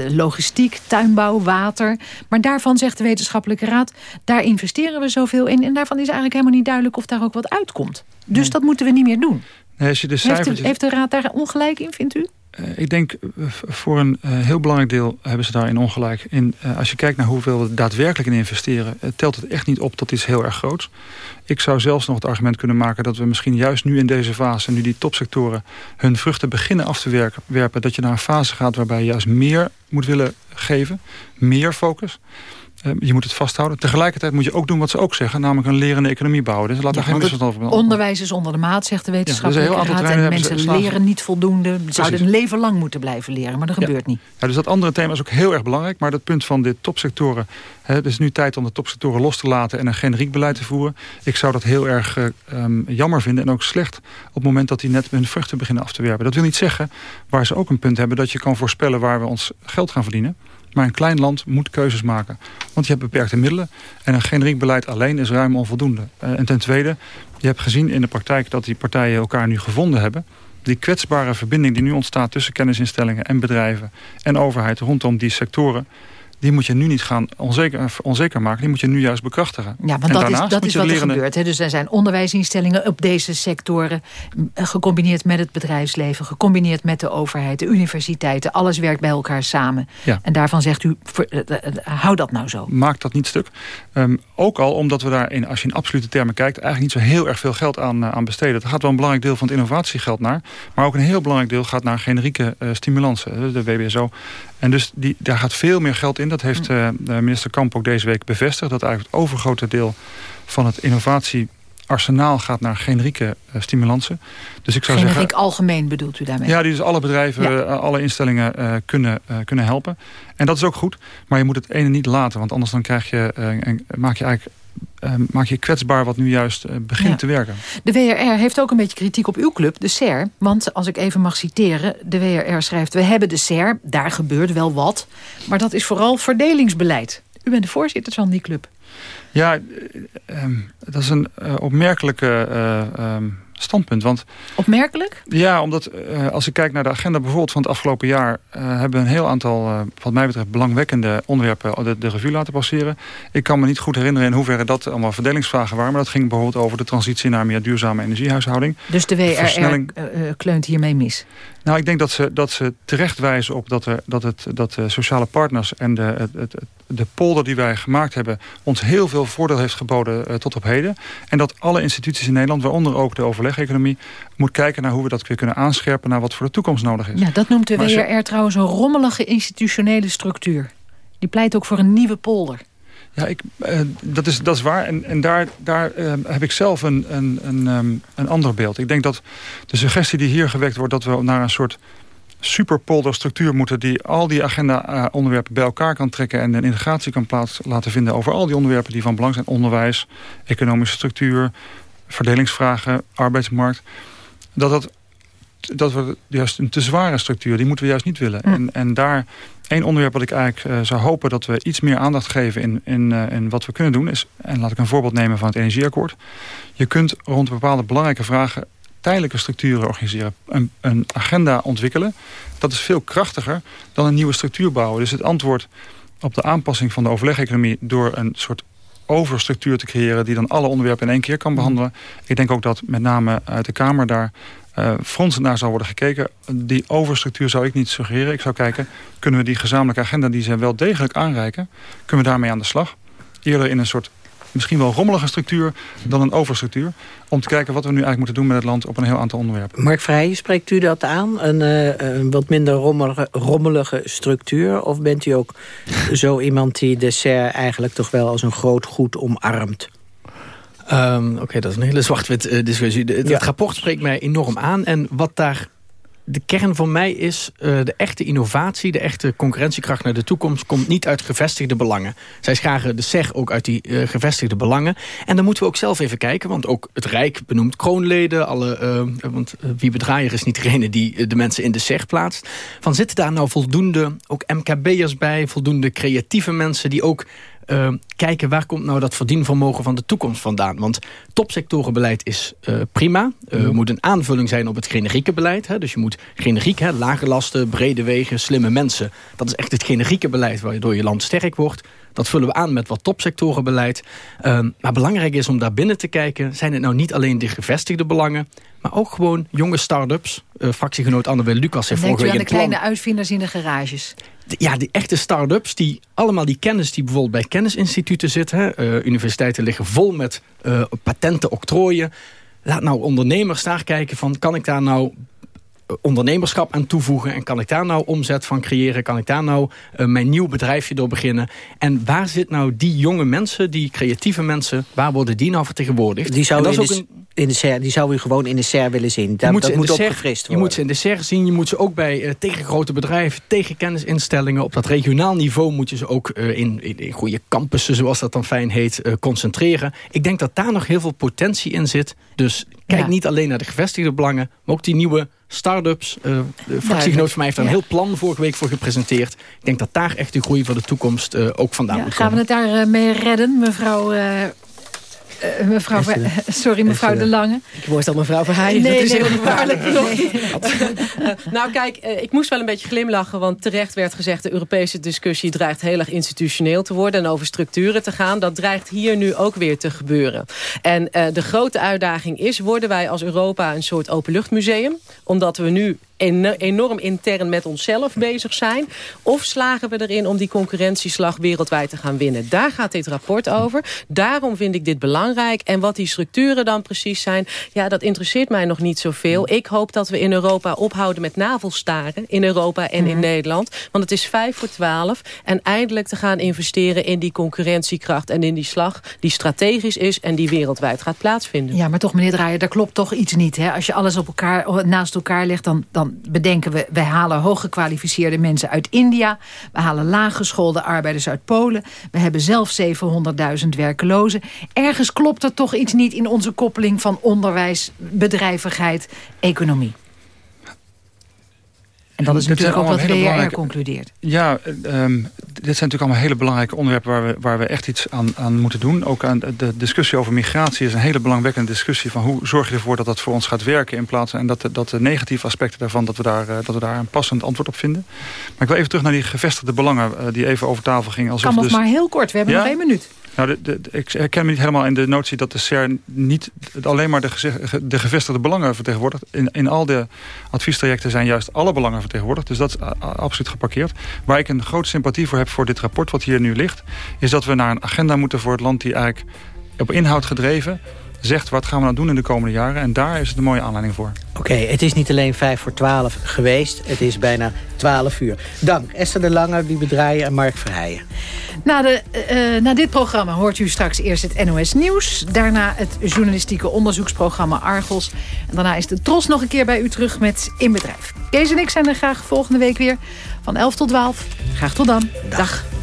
S12: logistiek, tuinbouw, water. Maar daarvan zegt de wetenschappelijke raad, daar investeren we zoveel in. En daarvan is eigenlijk helemaal niet duidelijk of daar ook wat uitkomt. Dus nee. dat moeten we niet meer doen.
S13: Als je de
S12: heeft, de, heeft de raad daar ongelijk in, vindt u?
S13: eh, ik denk eh, voor een uh, heel belangrijk deel hebben ze daarin ongelijk. In, als je kijkt naar hoeveel we daadwerkelijk in investeren... telt het echt niet op tot iets heel erg groots. Ik zou zelfs nog het argument kunnen maken... dat we misschien juist nu in deze fase... nu die topsectoren hun vruchten beginnen af te werpen... dat je naar een fase gaat waarbij je juist meer moet willen geven. Meer focus. Ehm, je moet het vasthouden. Tegelijkertijd moet je ook doen wat ze ook zeggen. Namelijk een lerende economie bouwen. Dus laat ja, daar geen misverstand over
S12: Onderwijs is onder de maat, zegt de wetenschappelijke ja, raad. En mensen leren niet voldoende. Ze zouden een leven lang moeten blijven leren. Maar dat gebeurt niet.
S13: Ja, dus dat andere thema is ook heel erg belangrijk. Maar dat punt van de topsectoren. Hè, het is nu tijd om de topsectoren los te laten. En een generiek beleid te voeren. Ik zou dat heel erg uh, jammer vinden. En ook slecht op het moment dat die net hun vruchten beginnen af te werpen. Dat wil niet zeggen, waar ze ook een punt hebben... dat je kan voorspellen waar we ons geld gaan verdienen. Maar een klein land moet keuzes maken. Want je hebt beperkte middelen. En een generiek beleid alleen is ruim onvoldoende. Eh, en ten tweede, je hebt gezien in de praktijk dat die partijen elkaar nu gevonden hebben. Die kwetsbare verbinding die nu ontstaat tussen kennisinstellingen en bedrijven en overheid rondom die sectoren die moet je nu niet gaan onzeker, onzeker maken. Die moet je nu juist bekrachtigen.
S12: Ja, want dat is, dat is wat er gebeurt. Hè? Dus er zijn onderwijsinstellingen op deze sectoren... gecombineerd met het bedrijfsleven, gecombineerd met de overheid... de universiteiten, alles werkt bij elkaar samen. Ja. En daarvan zegt u, eh, eh, eh, hou dat nou zo.
S13: Maak dat niet stuk. Um, ook al omdat we daar, in, als je in absolute termen kijkt... eigenlijk niet zo heel erg veel geld aan, aan besteden. Er gaat wel een belangrijk deel van het innovatiegeld naar. Maar ook een heel belangrijk deel gaat naar generieke uh, stimulansen. De WBSO en dus die, daar gaat veel meer geld in. Dat heeft uh, minister Kamp ook deze week bevestigd. Dat eigenlijk het overgrote deel van het innovatiearsenaal gaat naar generieke uh, stimulansen.
S12: Dus ik zou Generiek zeggen, algemeen bedoelt u daarmee?
S13: Ja, die dus alle bedrijven, uh, alle instellingen uh, kunnen, kunnen helpen. En dat is ook goed, maar je moet het ene niet laten. Want anders dan krijg je, maak je eigenlijk maak je kwetsbaar wat nu juist uh, begint te werken.
S12: De WRR heeft ook een beetje kritiek op uw club, de SER. Want als ik even mag citeren, de WRR schrijft... we hebben de SER, daar gebeurt wel wat, maar dat is vooral verdelingsbeleid. U bent de voorzitter van die club.
S13: Ja, uh, dat is een opmerkelijke ehm, standpunt. Want,
S12: Opmerkelijk?
S13: Ja, omdat uh, als ik kijk naar de agenda bijvoorbeeld van het afgelopen jaar... Uh, hebben we een heel aantal, uh, wat mij betreft, belangwekkende onderwerpen de, de, revue laten passeren. Ik kan me niet goed herinneren in hoeverre dat allemaal verdelingsvragen waren. Maar dat ging bijvoorbeeld over de transitie naar meer duurzame energiehuishouding.
S12: Dus de WRR kleunt hiermee mis?
S13: Nou, ik denk dat ze, dat ze terecht wijzen op dat, er, dat, het, dat de sociale partners en de, het, het, de polder die wij gemaakt hebben... ons heel veel voordeel heeft geboden uh, tot op heden. En dat alle instituties in Nederland, waaronder ook de overleg-economie... moet kijken naar hoe we dat weer kunnen aanscherpen... naar wat voor de toekomst nodig is.
S12: Ja, dat noemt de WRR trouwens een rommelige institutionele structuur. Die pleit ook voor een nieuwe polder.
S13: Ja, ik, uh, dat, is, dat is waar. En, en daar, daar uh, heb ik zelf een, een, een, um, een ander beeld. Ik denk dat de suggestie die hier gewekt wordt... dat we naar een soort superpolderstructuur moeten... die al die agenda-onderwerpen bij elkaar kan trekken... en een integratie kan plaats laten vinden over al die onderwerpen... die van belang zijn. Onderwijs, economische structuur, verdelingsvragen, arbeidsmarkt. Dat dat dat we juist een te zware structuur, die moeten we juist niet willen. En, en daar één onderwerp wat ik eigenlijk uh, zou hopen dat we iets meer aandacht geven in, in, uh, in wat we kunnen doen is, en laat ik een voorbeeld nemen van het energieakkoord. Je kunt rond bepaalde belangrijke vragen tijdelijke structuren organiseren. Een, een agenda ontwikkelen. Dat is veel krachtiger dan een nieuwe structuur bouwen. Dus het antwoord op de aanpassing van de overleg-economie door een soort overstructuur te creëren... die dan alle onderwerpen in één keer kan behandelen. Ik denk ook dat met name uit de Kamer daar uh, fronsen naar zal worden gekeken. Die overstructuur zou ik niet suggereren. Ik zou kijken, kunnen we die gezamenlijke agenda die ze wel degelijk aanreiken... kunnen we daarmee aan de slag? Eerder in een soort misschien wel rommelige structuur dan een overstructuur. Om te kijken wat we nu eigenlijk moeten doen met het land op een heel aantal onderwerpen.
S11: Mark Vrij, spreekt u dat aan? Een, uh, een wat minder rommelige, rommelige, structuur? Of bent u ook zo iemand die de SER eigenlijk toch wel als een groot goed omarmt?
S14: Um, Oké, dat is een hele zwart-wit uh, discussie. Het ja. rapport spreekt mij enorm aan. En wat daar de kern van mij is... Uh, de echte innovatie, de echte concurrentiekracht naar de toekomst... komt niet uit gevestigde belangen. Zij scharen de SEG ook uit die uh, gevestigde belangen. En dan moeten we ook zelf even kijken. Want ook het Rijk benoemt kroonleden. Alle, uh, want wie bedraaier is niet degene die de mensen in de SEG plaatst. Van zitten daar nou voldoende ook MKB'ers bij? Voldoende creatieve mensen die ook uh, kijken waar komt nou dat verdienvermogen van de toekomst vandaan. Want topsectorenbeleid is uh, prima. Uh, moet een aanvulling zijn op het generieke beleid. Hè? Dus je moet generiek, hè, lage lasten, brede wegen, slimme mensen. Dat is echt het generieke beleid waardoor je land sterk wordt. Dat vullen we aan met wat topsectorenbeleid. Uh, maar belangrijk is om daar binnen te kijken... zijn het nou niet alleen de gevestigde belangen... maar ook gewoon jonge start-ups. Uh, fractiegenoot Annabel Lucas heeft
S12: vorige week een plan... kleine uitvinders in de garages.
S14: Ja, die echte start-ups, die allemaal die kennis die bijvoorbeeld bij kennisinstituten zit. Hè, uh, universiteiten liggen vol met uh, patenten, octrooien. Laat nou ondernemers daar kijken van, kan ik daar nou ondernemerschap aan toevoegen? En kan ik daar nou omzet van creëren? Kan ik daar nou uh, mijn nieuw bedrijfje door beginnen? En waar zit nou die jonge mensen, die creatieve mensen... waar worden die nou vertegenwoordigd?
S11: Die zou, in de, een... in de ser, die zou u gewoon in de SER willen zien. Daar, moet dat moet opgefrist worden.
S14: Je moet ze in de SER zien. Je moet ze ook bij uh, tegen grote bedrijven, tegen kennisinstellingen... op dat regionaal niveau moet je ze ook uh, in, in, in, goede campussen... zoals dat dan fijn heet, concentreren. Ik denk dat daar nog heel veel potentie in zit. Dus kijk ja. niet alleen naar de gevestigde belangen... maar ook die nieuwe start-ups. Uh, de fractiegenoot van mij heeft daar een heel plan vorige week voor gepresenteerd. Ik denk dat daar echt de groei van de toekomst uh, ook vandaan ja, moet
S12: gaan
S14: komen.
S12: Gaan we het daar uh, mee redden, mevrouw... Uh, mevrouw, sorry, mevrouw De Lange.
S15: Ik word al mevrouw Verheijen.
S12: Nee,
S15: dat is
S12: nee,
S15: heel
S12: gevaarlijk.
S15: Nee. nou kijk, ik moest wel een beetje glimlachen. Want terecht werd gezegd... de Europese discussie dreigt heel erg institutioneel te worden... en over structuren te gaan. Dat dreigt hier nu ook weer te gebeuren. En uh, de grote uitdaging is... worden wij als Europa een soort openluchtmuseum? Omdat we nu enorm intern met onszelf bezig zijn? Of slagen we erin om die concurrentieslag wereldwijd te gaan winnen? Daar gaat dit rapport over. Daarom vind ik dit belangrijk. En wat die structuren dan precies zijn... ja, dat interesseert mij nog niet zoveel. Ik hoop dat we in Europa ophouden met navelstaren. In Europa en in Nederland. Want het is vijf voor twaalf. En eindelijk te gaan investeren in die concurrentiekracht... en in die slag die strategisch is... en die wereldwijd gaat plaatsvinden.
S12: Ja, maar toch, meneer Draaier, daar klopt toch iets niet. Hè? Als je alles op elkaar, naast elkaar legt... dan, dan bedenken we, wij halen hooggekwalificeerde mensen uit India. We halen laaggeschoolde arbeiders uit Polen. We hebben zelf 700.000 werkelozen. Ergens klopt er toch iets niet in onze koppeling van onderwijs, bedrijvigheid, economie. En dat is natuurlijk ook wat WRR concludeert.
S13: Ja, um, dit zijn natuurlijk allemaal hele belangrijke onderwerpen... waar we, waar we echt iets aan, aan moeten doen. Ook aan de discussie over migratie is een hele belangwekkende discussie... van hoe zorg je ervoor dat dat voor ons gaat werken... in plaats en dat de, dat de negatieve aspecten daarvan... Dat we, daar, dat we daar een passend antwoord op vinden. Maar ik wil even terug naar die gevestigde belangen... Uh, die even over tafel gingen.
S12: Alsof kan nog
S13: dus...
S12: maar heel kort, we hebben ja? nog één minuut.
S13: Nou, ik herken me niet helemaal in de notie dat de CER niet alleen maar de, de gevestigde belangen vertegenwoordigt. In, in al de adviestrajecten zijn juist alle belangen vertegenwoordigd. Dus dat is absoluut geparkeerd. Waar ik een grote sympathie voor heb voor dit rapport wat hier nu ligt... is dat we naar een agenda moeten voor het land die eigenlijk op inhoud gedreven zegt wat gaan we nou doen in de komende jaren. En daar is het een mooie aanleiding voor.
S11: Oké, okay, het is niet alleen 5 voor 12 geweest. Het is bijna 12 uur. Dank Esther de Lange, Wiebe Draaien en Mark Verheijen.
S12: Na, de, uh, na dit programma hoort u straks eerst het NOS Nieuws. Daarna het journalistieke onderzoeksprogramma Argos. En daarna is de Tros nog een keer bij u terug met In Bedrijf. Kees en ik zijn er graag volgende week weer. Van 11 tot 12. Graag tot dan. Dag. Dag.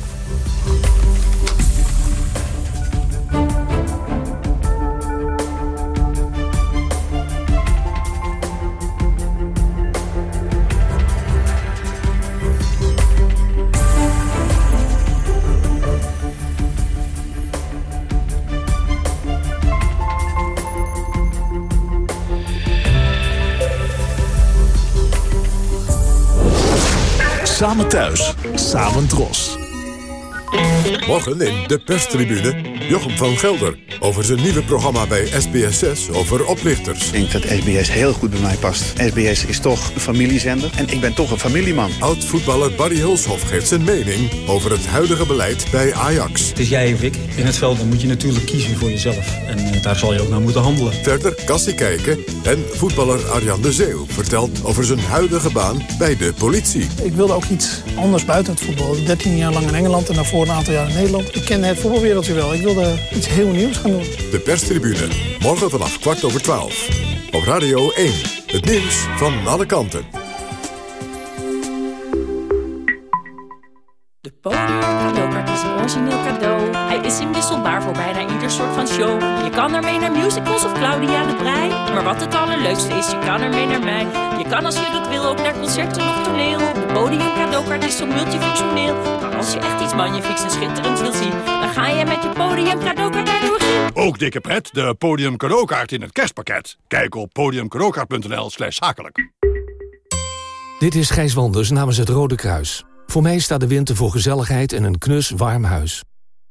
S23: Samen thuis, samen dros.
S10: Morgen in de perstribune Jochem van Gelder over zijn nieuwe programma bij SBS6 over oplichters.
S24: Ik denk dat SBS heel goed bij mij past. SBS is toch een familiezender en ik ben toch een familieman.
S10: Oud-voetballer Barry Hulshoff geeft zijn mening over het huidige beleid bij Ajax.
S25: Het is jij of ik. In het veld dan moet je natuurlijk kiezen voor jezelf. En uh, daar zal je ook naar moeten handelen.
S10: Verder kassie kijken en voetballer Arjan de Zeeuw vertelt over zijn huidige baan bij de politie.
S26: Ik wilde ook iets anders buiten het voetbal. 13 jaar lang in Engeland en daarvoor een aantal jaar in Nederland. Ik ken het voetbalwereldje wel. Ik wilde iets heel nieuws gaan doen.
S10: De perstribune, morgen vanaf kwart over twaalf. Op Radio 1, het nieuws van alle kanten.
S8: De podium cadeaukaart is een origineel cadeau. Hij is inwisselbaar voor bijna ieder soort van show. Je kan ermee naar musicals of Claudia de Brij. Maar wat het allerleukste is, je kan ermee naar mij. Je kan als je dat wil ook naar concerten of toneel. De podium cadeaukaart is zo multifunctioneel. Maar als je echt iets magnifieks en schitterends wil zien... dan ga je met je podium cadeaukaart naar de regie.
S9: Ook dikke pret, de podium cadeaukaart in het kerstpakket. Kijk op podiumcadeaukaart.nl slash zakelijk.
S27: Dit is Gijs Wanders namens het Rode Kruis. Voor mij staat de winter voor gezelligheid en een knus warm huis.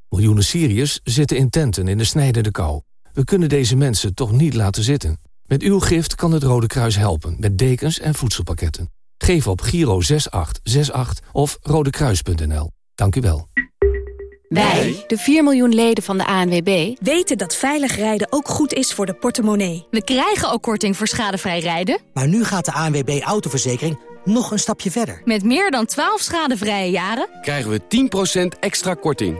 S27: Miljoenen Syriërs zitten in tenten in de snijdende kou. We kunnen deze mensen toch niet laten zitten. Met uw gift kan het Rode Kruis helpen met dekens en voedselpakketten. Geef op Giro 6868 of rodekruis.nl. Dank u wel.
S28: Wij, de 4 miljoen leden van de ANWB, weten dat veilig rijden ook goed is voor de portemonnee. We krijgen ook korting voor schadevrij rijden.
S29: Maar nu gaat de ANWB Autoverzekering nog een stapje verder.
S28: Met meer dan 12 schadevrije jaren
S30: krijgen we 10% extra korting.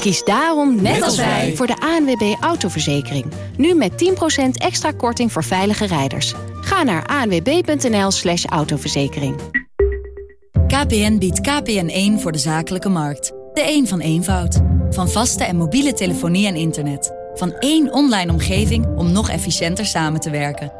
S28: Kies daarom, net, als wij, voor de ANWB Autoverzekering. Nu met 10% extra korting voor veilige rijders. Ga naar anwb.nl slash autoverzekering.
S31: KPN biedt KPN1 voor de zakelijke markt. De een van eenvoud. Van vaste en mobiele telefonie en internet. Van één online omgeving om nog efficiënter samen te werken.